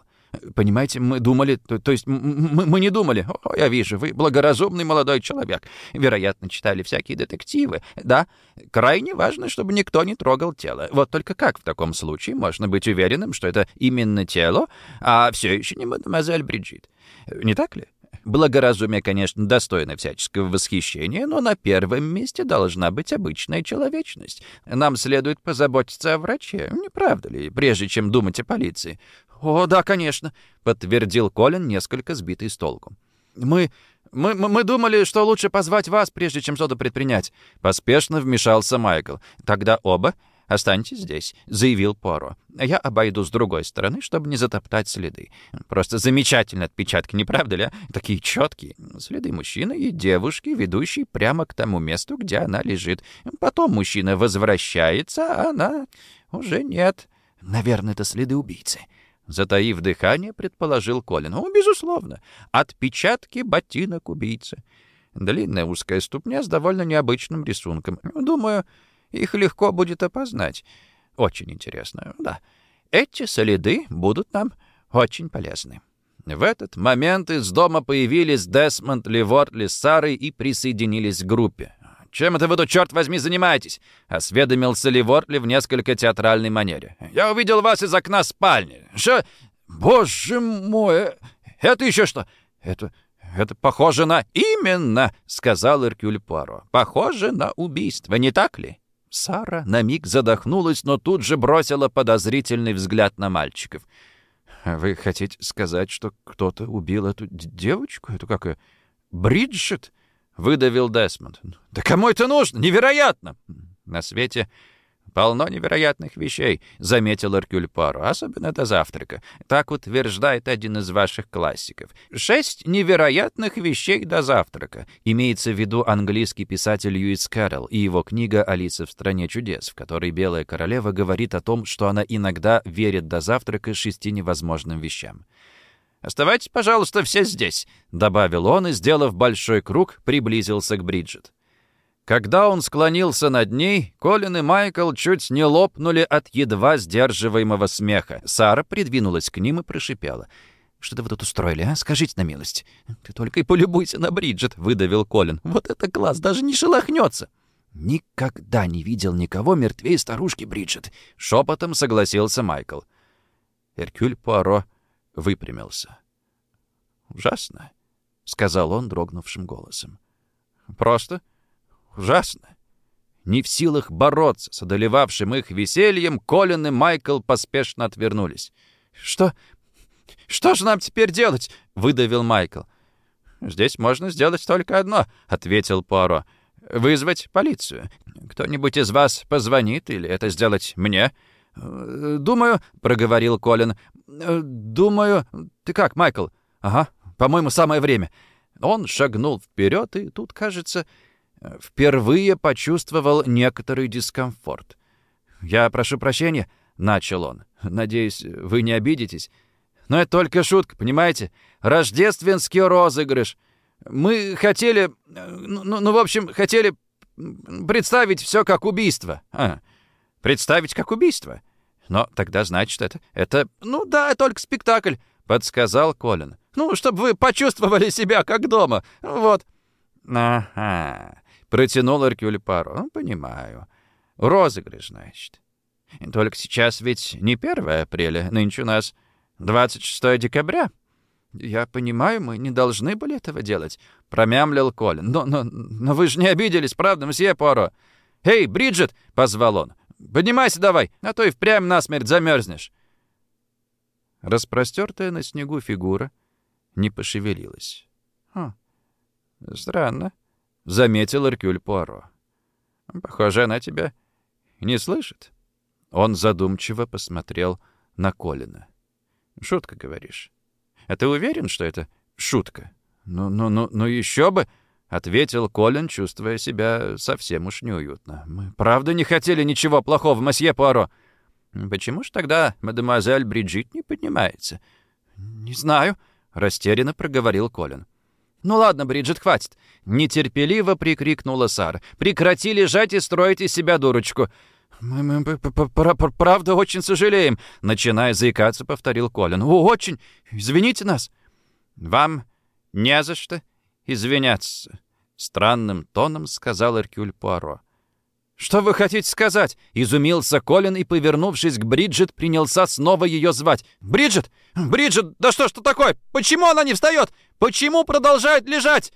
«Понимаете, мы думали... То, то есть мы, мы не думали. О, я вижу, вы благоразумный молодой человек. Вероятно, читали всякие детективы. Да, крайне важно, чтобы никто не трогал тело. Вот только как в таком случае можно быть уверенным, что это именно тело, а все еще не мадемуазель Бриджит? Не так ли?» Благоразумие, конечно, достойно всяческого восхищения, но на первом месте должна быть обычная человечность. Нам следует позаботиться о враче, не правда ли, прежде чем думать о полиции? «О, да, конечно», — подтвердил Колин, несколько сбитый с толку. «Мы... Мы, мы думали, что лучше позвать вас, прежде чем что-то предпринять». Поспешно вмешался Майкл. «Тогда оба «Останьтесь здесь», — заявил Поро. «Я обойду с другой стороны, чтобы не затоптать следы. Просто замечательные отпечатки, не правда ли? А? Такие четкие. Следы мужчины и девушки, ведущие прямо к тому месту, где она лежит. Потом мужчина возвращается, а она уже нет. Наверное, это следы убийцы». Затаив дыхание, предположил Колин. «Ну, безусловно. Отпечатки ботинок убийцы». Длинная узкая ступня с довольно необычным рисунком. Думаю, их легко будет опознать. Очень интересно, да. Эти следы будут нам очень полезны». В этот момент из дома появились Десмонд, Ливортли с Сарой и присоединились к группе. «Чем это вы тут, черт возьми, занимаетесь?» — осведомился Ливортли в несколько театральной манере. «Я увидел вас из окна спальни. Что? Боже мой! Э, это еще что? Это... это похоже на... Именно!» — сказал Эркюль Пуаро. «Похоже на убийство, не так ли?» Сара на миг задохнулась, но тут же бросила подозрительный взгляд на мальчиков. «Вы хотите сказать, что кто-то убил эту девочку? Это как... Бриджит?» выдавил Десмонд. «Да кому это нужно? Невероятно!» «На свете полно невероятных вещей», — заметил Эркюль Паро, «особенно до завтрака. Так утверждает один из ваших классиков. Шесть невероятных вещей до завтрака». Имеется в виду английский писатель Льюис Кэрролл и его книга «Алиса в стране чудес», в которой Белая Королева говорит о том, что она иногда верит до завтрака шести невозможным вещам. «Оставайтесь, пожалуйста, все здесь», — добавил он и, сделав большой круг, приблизился к Бриджит. Когда он склонился над ней, Колин и Майкл чуть не лопнули от едва сдерживаемого смеха. Сара придвинулась к ним и прошипела. «Что-то вы тут устроили, а? Скажите на милость». «Ты только и полюбуйся на Бриджит», — выдавил Колин. «Вот это класс, даже не шелохнется». «Никогда не видел никого мертвее старушки Бриджит», — шепотом согласился Майкл. Эркюль Пуаро выпрямился. «Ужасно», — сказал он дрогнувшим голосом. «Просто ужасно». Не в силах бороться с одолевавшим их весельем, Колин и Майкл поспешно отвернулись. «Что? Что же нам теперь делать?» — выдавил Майкл. «Здесь можно сделать только одно», — ответил Пуаро. «Вызвать полицию. Кто-нибудь из вас позвонит или это сделать мне?» «Думаю», — проговорил Колин, «Думаю... Ты как, Майкл?» «Ага, по-моему, самое время». Он шагнул вперед и тут, кажется, впервые почувствовал некоторый дискомфорт. «Я прошу прощения», — начал он. «Надеюсь, вы не обидитесь. Но это только шутка, понимаете? Рождественский розыгрыш. Мы хотели... Ну, ну, ну в общем, хотели представить все как убийство. А, представить как убийство?» Но тогда, значит, это... Это... Ну да, только спектакль, подсказал Колин. Ну, чтобы вы почувствовали себя как дома. Вот. Ага. Протянул Эркюль Паро. Ну, понимаю. Розыгрыш, значит. Только сейчас ведь не 1 апреля. Нынче у нас 26 декабря. «Я понимаю, мы не должны были этого делать», — промямлил Колин. «Но, но, но вы же не обиделись, правда, мсье Поро?» «Эй, Бриджит!» — позвал он. Поднимайся давай, а то и впрямь насмерть замерзнешь. Распростертая на снегу фигура не пошевелилась. «Хм, странно», — заметил Эркюль Пуаро. «Похоже, она тебя не слышит». Он задумчиво посмотрел на Колина. «Шутка, говоришь? А ты уверен, что это шутка?» «Ну, ну, ну, ну еще бы!» — ответил Колин, чувствуя себя совсем уж неуютно. «Мы правда не хотели ничего плохого, мосье Пуаро?» «Почему ж тогда мадемуазель Бриджит не поднимается?» «Не знаю», — растерянно проговорил Колин. «Ну ладно, Бриджит, хватит!» — нетерпеливо прикрикнула Сара. «Прекрати лежать и строить из себя дурочку!» «Мы, мы правда очень сожалеем», — начиная заикаться, повторил Колин. «Очень! Извините нас!» «Вам не за что извиняться», — странным тоном сказал Эркюль Пуаро. «Что вы хотите сказать?» — изумился Колин и, повернувшись к Бриджит, принялся снова ее звать. «Бриджит! Бриджит! Да что ж это такое? Почему она не встает? Почему продолжает лежать?»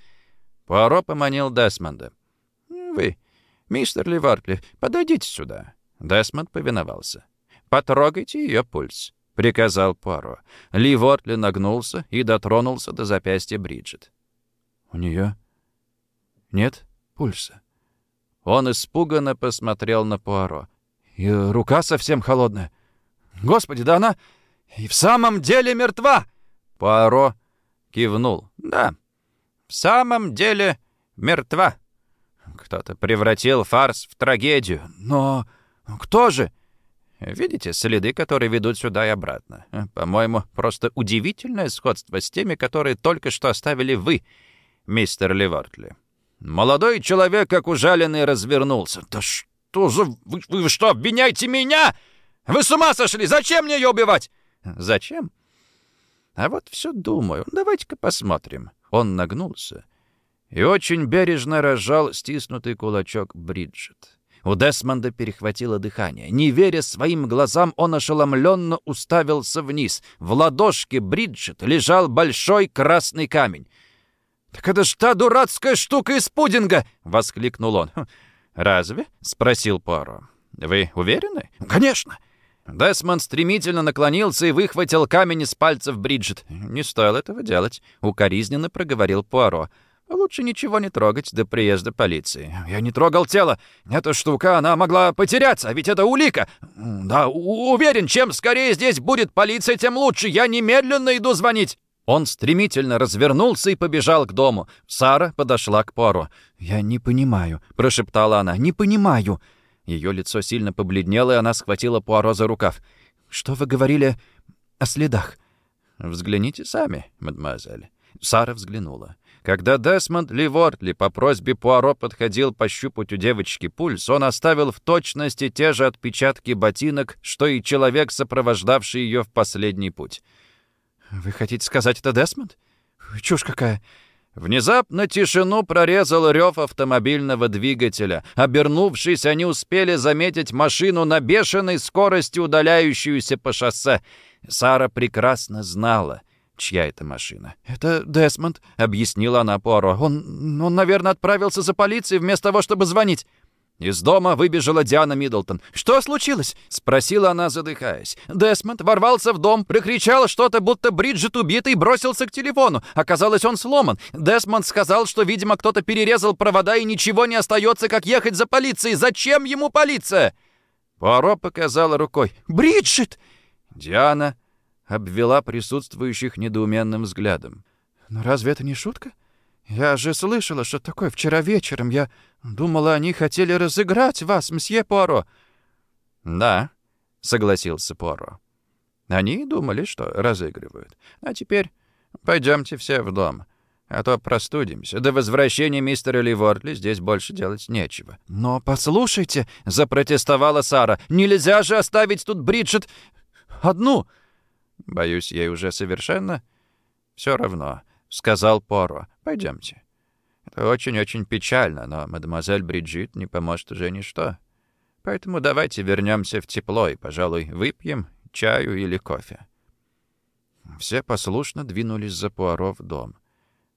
Пуаро поманил Десмонда. «Вы, мистер Ли-Уортли, подойдите сюда». Десмонд повиновался. «Потрогайте ее пульс», — приказал Пуаро. Ли-Уортли нагнулся и дотронулся до запястья Бриджит. У нее нет пульса. Он испуганно посмотрел на Пуаро. И рука совсем холодная. Господи, да она и в самом деле мертва! Пуаро кивнул. Да, в самом деле мертва. Кто-то превратил фарс в трагедию. Но кто же? Видите следы, которые ведут сюда и обратно? По-моему, просто удивительное сходство с теми, которые только что оставили вы — мистер Левартли. Молодой человек, как ужаленный, развернулся. «Да что за... Вы, вы что, обвиняете меня? Вы с ума сошли? Зачем мне ее убивать?» «Зачем? А вот все думаю, давайте-ка посмотрим». Он нагнулся и очень бережно разжал стиснутый кулачок Бриджит. У Десмонда перехватило дыхание. Не веря своим глазам, он ошеломленно уставился вниз. В ладошке Бриджит лежал большой красный камень. «Так это ж та дурацкая штука из пудинга!» — воскликнул он. «Хм, «Разве?» — спросил Поро. «Вы уверены?» «Конечно!» Десмонд стремительно наклонился и выхватил камень из пальцев Бриджит. «Не стоило этого делать», — укоризненно проговорил Пуаро. «Лучше ничего не трогать до приезда полиции». «Я не трогал тело. Эта штука, она могла потеряться, а ведь это улика. Да, уверен, чем скорее здесь будет полиция, тем лучше. Я немедленно иду звонить». Он стремительно развернулся и побежал к дому. Сара подошла к Пуаро. «Я не понимаю», — прошептала она, — «не понимаю». Ее лицо сильно побледнело, и она схватила Пуаро за рукав. «Что вы говорили о следах?» «Взгляните сами, мадемуазель». Сара взглянула. Когда Десмонд Ливортли по просьбе Пуаро подходил пощупать у девочки пульс, он оставил в точности те же отпечатки ботинок, что и человек, сопровождавший ее в последний путь. «Вы хотите сказать, это Десмонд? Чушь какая!» Внезапно тишину прорезал рев автомобильного двигателя. Обернувшись, они успели заметить машину на бешеной скорости, удаляющуюся по шоссе. Сара прекрасно знала, чья это машина. «Это Десмонд», — объяснила она Пуаро. «Он, он, наверное, отправился за полицией вместо того, чтобы звонить». Из дома выбежала Диана Миддлтон. «Что случилось?» — спросила она, задыхаясь. Десмонд ворвался в дом, прикричал что-то, будто Бриджит убита, и бросился к телефону. Оказалось, он сломан. Десмонд сказал, что, видимо, кто-то перерезал провода, и ничего не остается, как ехать за полицией. Зачем ему полиция?» Пуаро показала рукой. «Бриджит!» Диана обвела присутствующих недоуменным взглядом. «Но разве это не шутка? Я же слышала, что такое вчера вечером. Я думала, они хотели разыграть вас, мсье Пуаро». «Да», — согласился Пуаро. «Они думали, что разыгрывают. А теперь пойдемте все в дом, а то простудимся. До возвращения мистера Ливортли здесь больше делать нечего». «Но послушайте», — запротестовала Сара, — «нельзя же оставить тут Бриджит одну». «Боюсь, ей уже совершенно все равно», — сказал Поро. «Пойдемте». Это очень-очень печально, но мадемуазель Бриджит не поможет уже ничто. Поэтому давайте вернемся в тепло и, пожалуй, выпьем чаю или кофе». Все послушно двинулись за Пуаро в дом.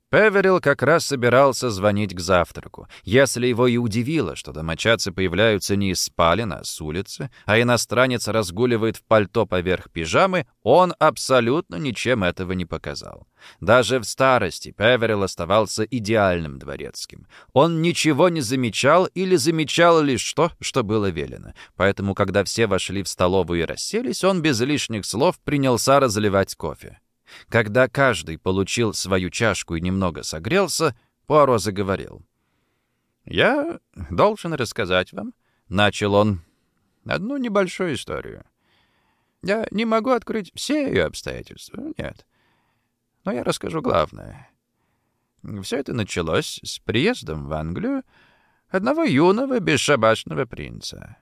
Певерил как раз собирался звонить к завтраку. Если его и удивило, что домочадцы появляются не из спален, а с улицы, а иностранец разгуливает в пальто поверх пижамы, он абсолютно ничем этого не показал. Даже в старости Певерил оставался идеальным дворецким. Он ничего не замечал или замечал лишь то, что было велено. Поэтому, когда все вошли в столовую и расселись, он без лишних слов принялся разливать кофе. Когда каждый получил свою чашку и немного согрелся, Пуаро заговорил. «Я должен рассказать вам», — начал он, — «одну небольшую историю. Я не могу открыть все ее обстоятельства, нет. Но я расскажу главное. Все это началось с приездом в Англию одного юного бесшабашного принца.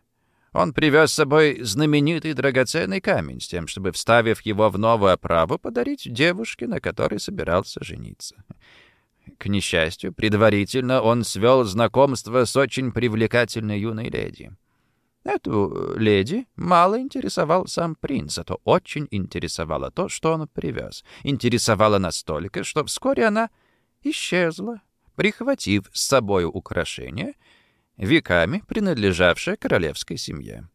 Он привез с собой знаменитый драгоценный камень с тем, чтобы, вставив его в новую оправу, подарить девушке, на которой собирался жениться. К несчастью, предварительно он свел знакомство с очень привлекательной юной леди. Эту леди мало интересовал сам принц, а то очень интересовало то, что он привез. Интересовало настолько, что вскоре она исчезла, прихватив с собой украшение — веками принадлежавшая королевской семье.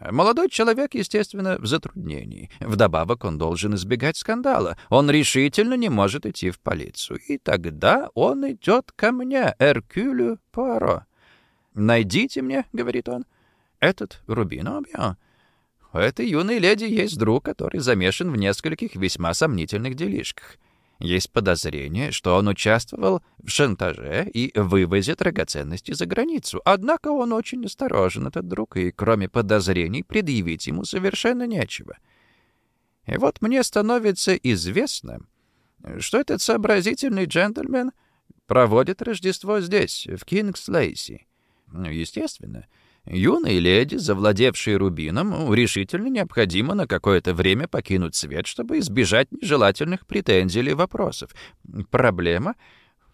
Молодой человек, естественно, в затруднении. Вдобавок он должен избегать скандала. Он решительно не может идти в полицию. И тогда он идет ко мне, Эркюлю Пуаро. «Найдите мне», — говорит он, — «этот Рубин Обьян». У этой юной леди есть друг, который замешан в нескольких весьма сомнительных делишках. Есть подозрение, что он участвовал в шантаже и вывозе драгоценностей за границу. Однако он очень осторожен, этот друг, и кроме подозрений предъявить ему совершенно нечего. И вот мне становится известно, что этот сообразительный джентльмен проводит Рождество здесь, в Кингс-Лейси. Естественно, Юной леди, завладевшей рубином, решительно необходимо на какое-то время покинуть свет, чтобы избежать нежелательных претензий или вопросов. Проблема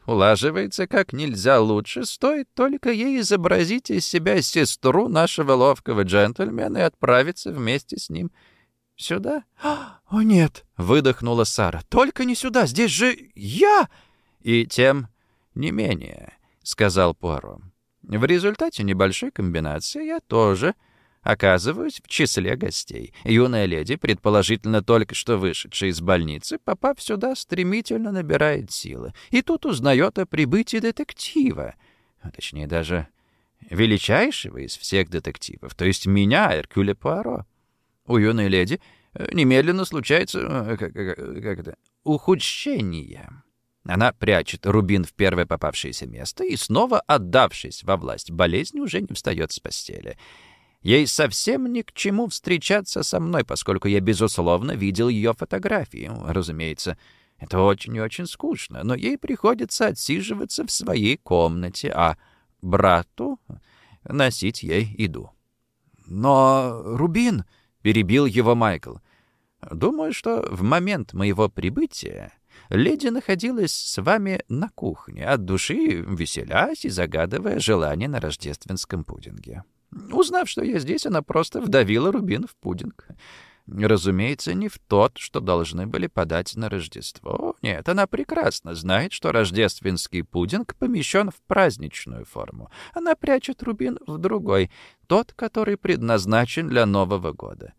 улаживается как нельзя лучше, стоит только ей изобразить из себя сестру нашего ловкого джентльмена и отправиться вместе с ним сюда. «О, нет!» — выдохнула Сара. «Только не сюда! Здесь же я!» «И тем не менее», — сказал Пуаро. В результате небольшой комбинации я тоже оказываюсь в числе гостей. Юная леди, предположительно только что вышедшая из больницы, попав сюда, стремительно набирает силы. И тут узнает о прибытии детектива. А точнее, даже величайшего из всех детективов, то есть меня, Эркюля Пуаро. У юной леди э, немедленно случается... Э, как, как, как это? Ухудшение. Она прячет рубин в первое попавшееся место и, снова отдавшись во власть болезни, уже не встает с постели. Ей совсем ни к чему встречаться со мной, поскольку я, безусловно, видел ее фотографии. Разумеется, это очень и очень скучно, но ей приходится отсиживаться в своей комнате, а брату носить ей еду. «Но Рубин...» — перебил его Майкл. «Думаю, что в момент моего прибытия леди находилась с вами на кухне, от души веселясь и загадывая желание на рождественском пудинге. Узнав, что я здесь, она просто вдавила рубин в пудинг. Разумеется, не в тот, что должны были подать на Рождество. Нет, она прекрасно знает, что рождественский пудинг помещен в праздничную форму. Она прячет рубин в другой, тот, который предназначен для Нового года.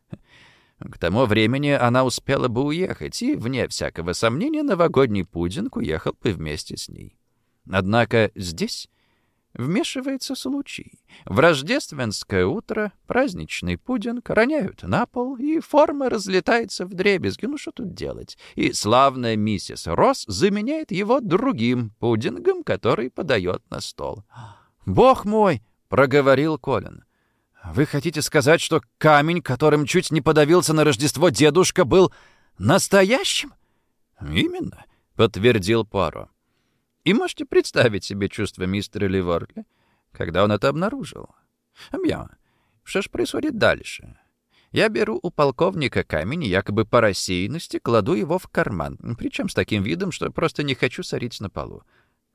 К тому времени она успела бы уехать, и, вне всякого сомнения, новогодний пудинг уехал бы вместе с ней. Однако здесь вмешивается случай. В рождественское утро праздничный пудинг роняют на пол, и форма разлетается в дребезги. Ну что тут делать? И славная миссис Росс заменяет его другим пудингом, который подает на стол. «Бог мой!» — проговорил Колин. Вы хотите сказать, что камень, которым чуть не подавился на Рождество дедушка, был настоящим? Именно, подтвердил Паро. И можете представить себе чувство мистера Ливорли, когда он это обнаружил. Бья, что ж происходит дальше? Я беру у полковника камень и якобы по рассеянности кладу его в карман, причем с таким видом, что просто не хочу сорить на полу.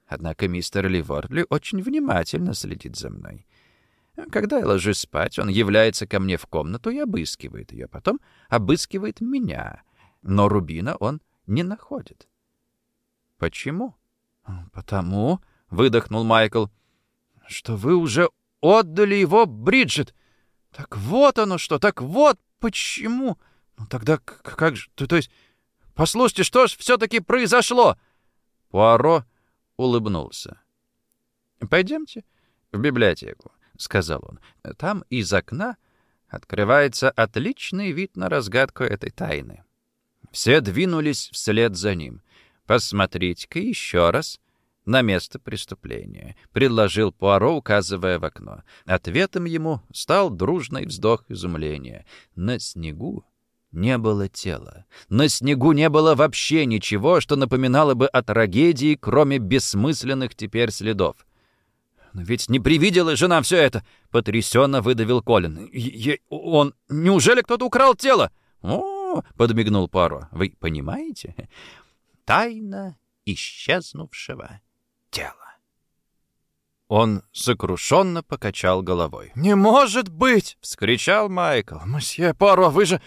Однако мистер Ливорли очень внимательно следит за мной. Когда я ложусь спать, он является ко мне в комнату и обыскивает ее. Потом обыскивает меня. Но Рубина он не находит. Почему? Потому, — выдохнул Майкл, — что вы уже отдали его Бриджит. Так вот оно что, так вот почему. Ну тогда как же, то, то есть... Послушайте, что ж все-таки произошло? Пуаро улыбнулся. Пойдемте в библиотеку. — сказал он. «Там из окна открывается отличный вид на разгадку этой тайны». Все двинулись вслед за ним. «Посмотрите-ка еще раз на место преступления», — предложил Пуаро, указывая в окно. Ответом ему стал дружный вздох изумления. На снегу не было тела. На снегу не было вообще ничего, что напоминало бы о трагедии, кроме бессмысленных теперь следов. «Но ведь не привидела жена все это!» — потрясенно выдавил Колин. Е «Он... Неужели кто-то украл тело?» «О!» — подмигнул Паро. «Вы понимаете? Тайна исчезнувшего тела». Он сокрушенно покачал головой. «Не может быть!» — вскричал Майкл. «Мсье Паро, вы же...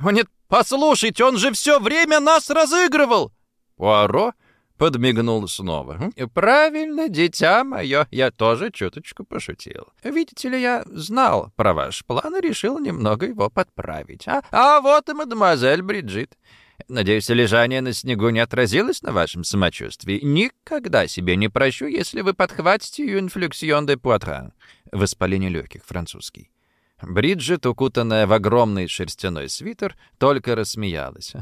Нет, послушайте, он же все время нас разыгрывал!» Пуаро подмигнул снова. «Правильно, дитя мое, я тоже чуточку пошутил. Видите ли, я знал про ваш план и решил немного его подправить. А, а вот и мадемуазель Бриджит. Надеюсь, лежание на снегу не отразилось на вашем самочувствии. Никогда себе не прощу, если вы подхватите ее инфлюксион де пуатран. Воспаление легких, французский. Бриджит, укутанная в огромный шерстяной свитер, только рассмеялась.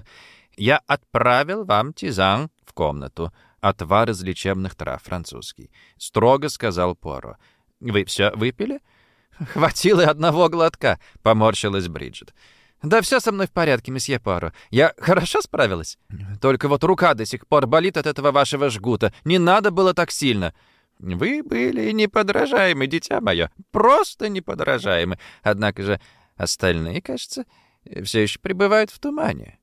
«Я отправил вам тизан в комнату. Отвар из лечебных трав, французский». Строго сказал Поро. «Вы все выпили?» «Хватило одного глотка», — поморщилась Бриджит. «Да все со мной в порядке, месье Поро. Я хорошо справилась? Только вот рука до сих пор болит от этого вашего жгута. Не надо было так сильно». Вы были неподражаемы, дитя мое, просто неподражаемы. Однако же остальные, кажется, все еще пребывают в тумане.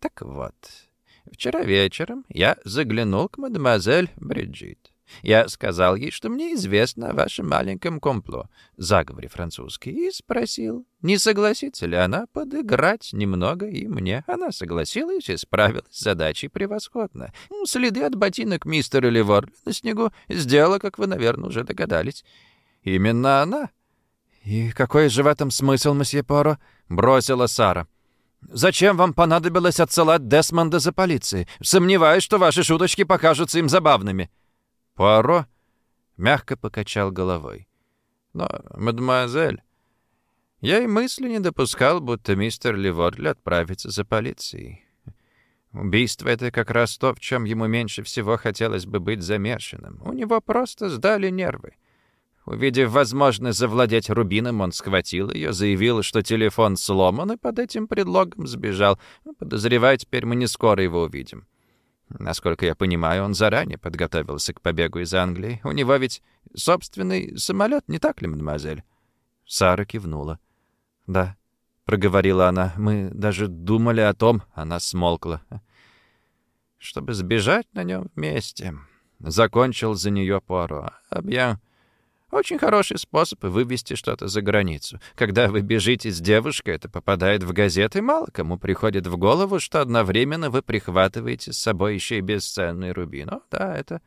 Так вот, вчера вечером я заглянул к мадемуазель Бриджит. Я сказал ей, что мне известно о вашем маленьком компло, заговоре французский, и спросил, не согласится ли она подыграть немного и мне. Она согласилась и справилась с задачей превосходно. Следы от ботинок мистера Ливорли на снегу сделала, как вы, наверное, уже догадались. Именно она. «И какой же в этом смысл, месье Поро?» — бросила Сара. «Зачем вам понадобилось отсылать Десмонда за полицией? Сомневаюсь, что ваши шуточки покажутся им забавными». Пуаро мягко покачал головой. «Но, мадемуазель, я и мысли не допускал, будто мистер Ливорли отправится за полицией. Убийство — это как раз то, в чем ему меньше всего хотелось бы быть замешанным. У него просто сдали нервы. Увидев возможность завладеть рубином, он схватил ее, заявил, что телефон сломан, и под этим предлогом сбежал. Подозреваю, теперь мы не скоро его увидим. Насколько я понимаю, он заранее подготовился к побегу из Англии. У него ведь собственный самолет, не так ли, мадемуазель?» Сара кивнула. «Да», — проговорила она, — «мы даже думали о том...» Она смолкла. «Чтобы сбежать на нем вместе», — закончил за нее Пуаро. «Объяв...» Очень хороший способ вывести что-то за границу. Когда вы бежите с девушкой, это попадает в газеты, мало кому приходит в голову, что одновременно вы прихватываете с собой еще и бесценный рубин. О, да, это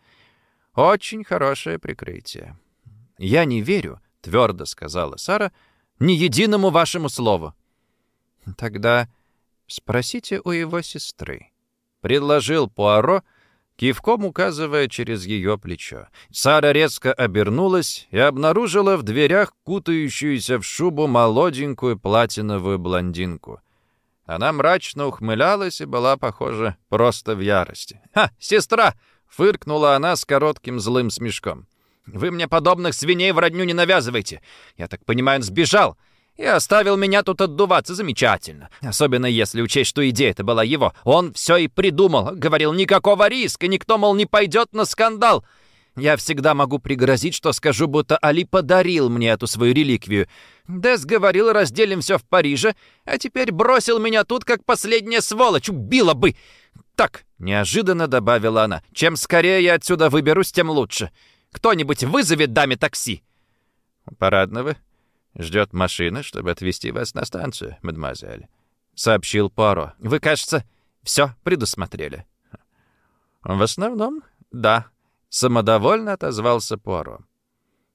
очень хорошее прикрытие. «Я не верю», — твердо сказала Сара, — «ни единому вашему слову». «Тогда спросите у его сестры», — предложил Пуаро, — кивком указывая через ее плечо. Сара резко обернулась и обнаружила в дверях кутающуюся в шубу молоденькую платиновую блондинку. Она мрачно ухмылялась и была, похоже, просто в ярости. «Ха, сестра!» — фыркнула она с коротким злым смешком. «Вы мне подобных свиней в родню не навязывайте. Я так понимаю, он сбежал и оставил меня тут отдуваться замечательно. Особенно если учесть, что идея это была его. Он все и придумал. Говорил, никакого риска, никто, мол, не пойдет на скандал. Я всегда могу пригрозить, что скажу, будто Али подарил мне эту свою реликвию. Дес говорил, разделим все в Париже, а теперь бросил меня тут, как последняя сволочь. Убила бы! Так, неожиданно добавила она, чем скорее я отсюда выберусь, тем лучше. Кто-нибудь вызовет даме такси. Парадного Ждет машина, чтобы отвезти вас на станцию, мадемуазель», — сообщил Паро. «Вы, кажется, все предусмотрели». «В основном, да», — самодовольно отозвался Пуаро.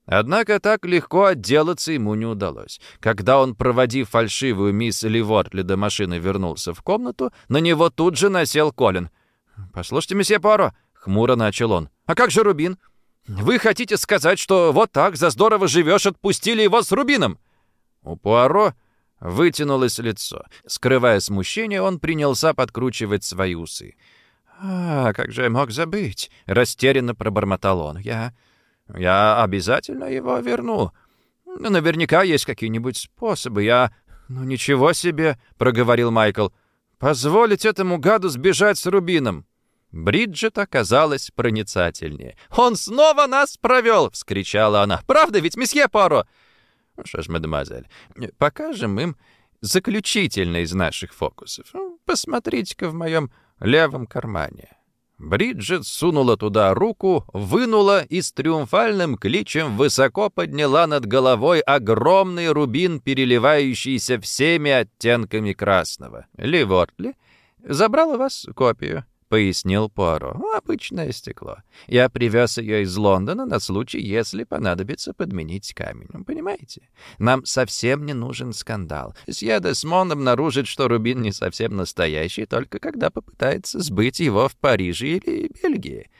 Однако так легко отделаться ему не удалось. Когда он, проводив фальшивую мисс Ливортли до машины, вернулся в комнату, на него тут же насел Колин. «Послушайте, месье Пуаро», — хмуро начал он, — «а как же Рубин? Вы хотите сказать, что вот так за здорово живешь, отпустили его с Рубином?» У Пуаро вытянулось лицо. Скрывая смущение, он принялся подкручивать свои усы. «А, как же я мог забыть?» — растерянно пробормотал он. «Я... я обязательно его верну. Наверняка есть какие-нибудь способы. Я... ну ничего себе!» — проговорил Майкл. «Позволить этому гаду сбежать с Рубином!» Бриджит оказалась проницательнее. «Он снова нас провел!» — вскричала она. «Правда ведь, месье Паро?» «Ну что ж, мадемуазель, покажем им заключительный из наших фокусов. Ну, посмотрите-ка в моем левом кармане». Бриджит сунула туда руку, вынула и с триумфальным кличем высоко подняла над головой огромный рубин, переливающийся всеми оттенками красного. Ливортли забрал у вас копию пояснил Пуаро. «Обычное стекло. Я привез ее из Лондона на случай, если понадобится подменить камень. Понимаете? Нам совсем не нужен скандал. Сьедесмон обнаружит, что рубин не совсем настоящий, только когда попытается сбыть его в Париже или Бельгии.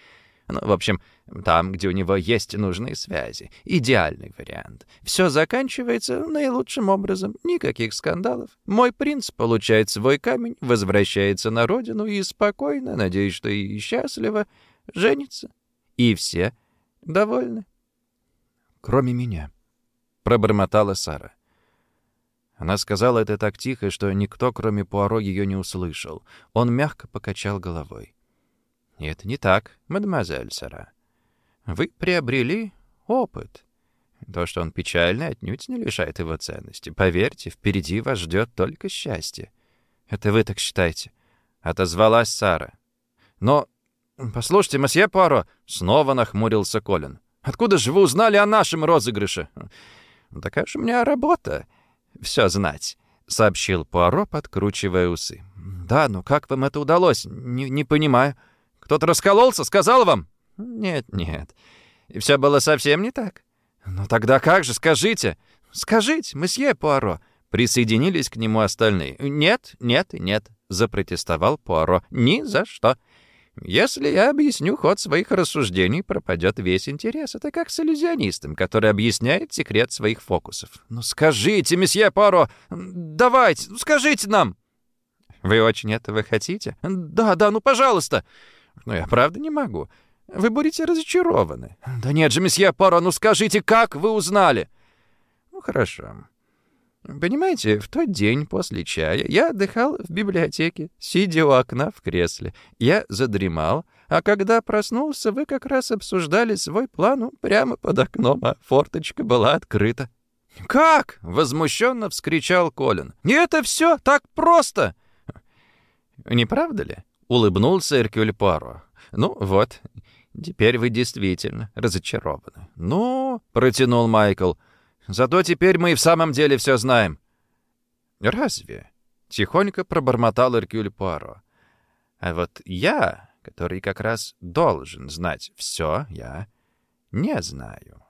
Ну, в общем, там, где у него есть нужные связи. Идеальный вариант. Все заканчивается наилучшим образом. Никаких скандалов. Мой принц получает свой камень, возвращается на родину и спокойно, надеюсь, что и счастливо, женится. И все довольны. Кроме меня, — пробормотала Сара. Она сказала это так тихо, что никто, кроме Пуаро, ее не услышал. Он мягко покачал головой. «Это не так, мадемуазель Сара. Вы приобрели опыт. То, что он печальный, отнюдь не лишает его ценности. Поверьте, впереди вас ждет только счастье. Это вы так считаете. Отозвалась Сара. Но, послушайте, месье Пуаро, снова нахмурился Колин. Откуда же вы узнали о нашем розыгрыше? Такая же у меня работа. Все знать, сообщил Пуаро, подкручивая усы. Да, но как вам это удалось? Не, не понимаю. Кто-то раскололся, сказал вам? Нет, нет. И все было совсем не так. «Ну тогда как же, скажите!» «Скажите, месье Пуаро!» Присоединились к нему остальные. «Нет, нет и нет», — запротестовал Пуаро. «Ни за что. Если я объясню ход своих рассуждений, пропадет весь интерес. Это как с иллюзионистом, который объясняет секрет своих фокусов. Ну скажите, месье Пуаро, давайте, скажите нам!» «Вы очень этого хотите?» «Да, да, ну пожалуйста!» «Ну я правда не могу. Вы будете разочарованы. Да нет же, месье Поро, ну скажите, как вы узнали? Ну, хорошо. Понимаете, в тот день после чая я отдыхал в библиотеке, сидя у окна в кресле. Я задремал, а когда проснулся, вы как раз обсуждали свой план ну, прямо под окном, а форточка была открыта. «Как?» — возмущенно вскричал Колин. «И это все так просто!» «Не правда ли?» — улыбнулся Эркюль Паро. «Ну вот, Теперь вы действительно разочарованы. Ну, протянул Майкл. Зато теперь мы и в самом деле все знаем. Разве? Тихонько пробормотал Эркюль Пуаро. А вот я, который как раз должен знать все, я не знаю.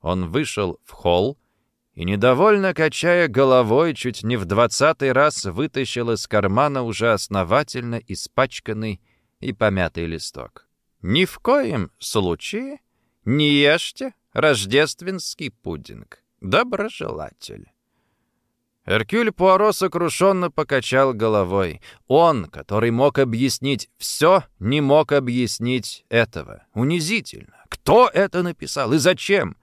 Он вышел в холл и, недовольно качая головой, чуть не в двадцатый раз вытащил из кармана уже основательно испачканный и помятый листок. Ни в коем случае не ешьте рождественский пудинг. Доброжелатель. Эркюль Пуаро сокрушенно покачал головой. Он, который мог объяснить все, не мог объяснить этого. Унизительно. Кто это написал и зачем?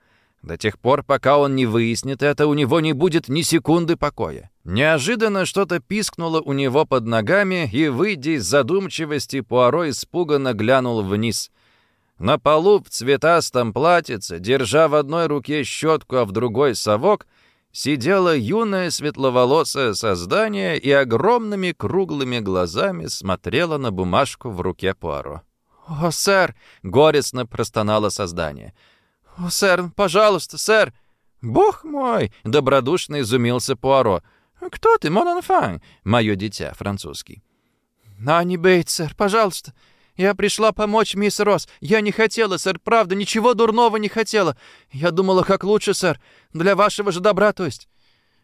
До тех пор, пока он не выяснит это, у него не будет ни секунды покоя. Неожиданно что-то пискнуло у него под ногами, и, выйдя из задумчивости, Пуаро испуганно глянул вниз. На полу в цветастом платьице, держа в одной руке щетку, а в другой совок, сидело юное светловолосое создание и огромными круглыми глазами смотрело на бумажку в руке Пуаро. «О, сэр!» — горестно простонало создание — «О, сэр, пожалуйста, сэр!» «Бог мой!» — добродушно изумился Пуаро. «Кто ты, мон enfant?» «Мое дитя, французский». «А не бейт, сэр, пожалуйста. Я пришла помочь мисс Росс. Я не хотела, сэр, правда, ничего дурного не хотела. Я думала, как лучше, сэр, для вашего же добра, то есть».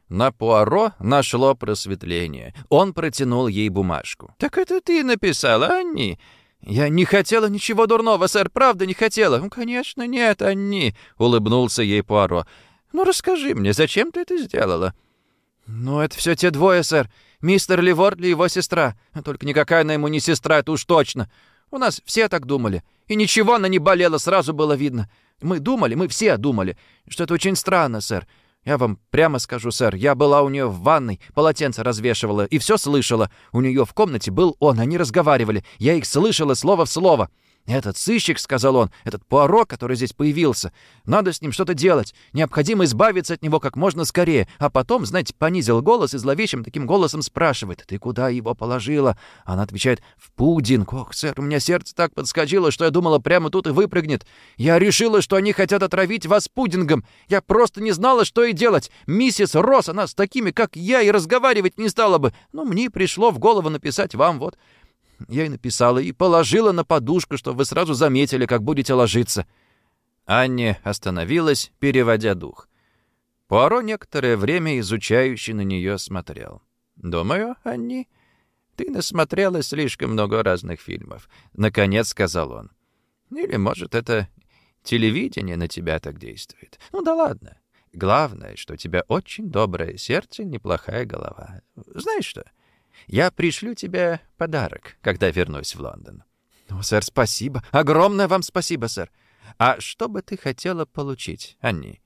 На Пуаро нашло просветление. Он протянул ей бумажку. «Так это ты написала, Анни?» «Я не хотела ничего дурного, сэр, правда не хотела». «Ну, конечно, нет, они», — улыбнулся ей Пуаро. «Ну, расскажи мне, зачем ты это сделала?» «Ну, это все те двое, сэр. Мистер Ливордли и его сестра. Только никакая она ему не сестра, это уж точно. У нас все так думали. И ничего она не болела, сразу было видно. Мы думали, мы все думали, что это очень странно, сэр. Я вам прямо скажу, сэр, я была у нее в ванной, полотенце развешивала и все слышала. У нее в комнате был он, они разговаривали. Я их слышала слово в слово. «Этот сыщик», — сказал он, — «этот Пуаро, который здесь появился. Надо с ним что-то делать. Необходимо избавиться от него как можно скорее». А потом, знаете, понизил голос и зловещим таким голосом спрашивает, «Ты куда его положила?» Она отвечает, «В пудинг». Ох, сэр, у меня сердце так подскочило, что я думала, прямо тут и выпрыгнет. Я решила, что они хотят отравить вас пудингом. Я просто не знала, что и делать. Миссис Росс, она с такими, как я, и разговаривать не стала бы. Но мне пришло в голову написать вам вот я и написала, и положила на подушку, чтобы вы сразу заметили, как будете ложиться». Анне остановилась, переводя дух. Пуаро некоторое время изучающе на нее смотрел. «Думаю, Анни, ты насмотрела слишком много разных фильмов», — наконец сказал он. «Или, может, это телевидение на тебя так действует. Ну да ладно. Главное, что у тебя очень доброе сердце, неплохая голова. Знаешь что?» Я пришлю тебе подарок, когда вернусь в Лондон». «О, сэр, спасибо. Огромное вам спасибо, сэр. А что бы ты хотела получить, Анни?»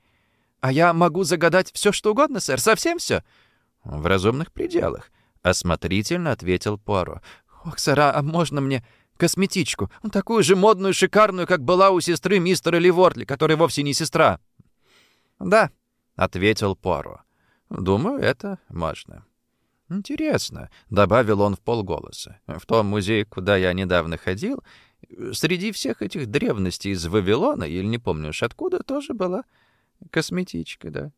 «А я могу загадать все, что угодно, сэр, совсем все?» «В разумных пределах», — осмотрительно ответил Пуаро. «Ох, сэр, а можно мне косметичку, такую же модную, шикарную, как была у сестры мистера Ливортли, которая вовсе не сестра». «Да», — ответил Поро. «Думаю, это можно». «Интересно», — добавил он в полголоса. «В том музее, куда я недавно ходил, среди всех этих древностей из Вавилона, или не помню уж откуда, тоже была косметичка, да.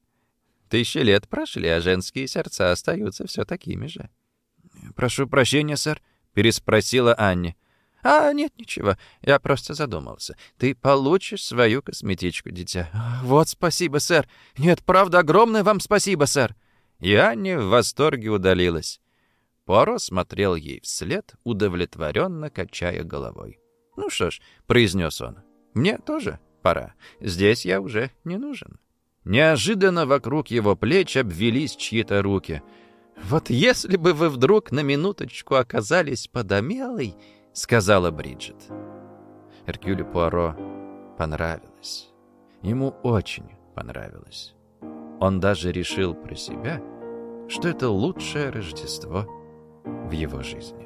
Тысячи лет прошли, а женские сердца остаются все такими же». «Прошу прощения, сэр», — переспросила Анни. «А, нет, ничего, я просто задумался. Ты получишь свою косметичку, дитя». «Вот спасибо, сэр. Нет, правда, огромное вам спасибо, сэр». И Анни в восторге удалилась. Поро смотрел ей вслед, удовлетворенно качая головой. «Ну что ж», — произнес он, — «мне тоже пора. Здесь я уже не нужен». Неожиданно вокруг его плеч обвелись чьи-то руки. «Вот если бы вы вдруг на минуточку оказались под Амелой», — сказала Бриджит. Эркюлю Пуаро понравилось. Ему очень понравилось. Он даже решил про себя, что это лучшее Рождество в его жизни.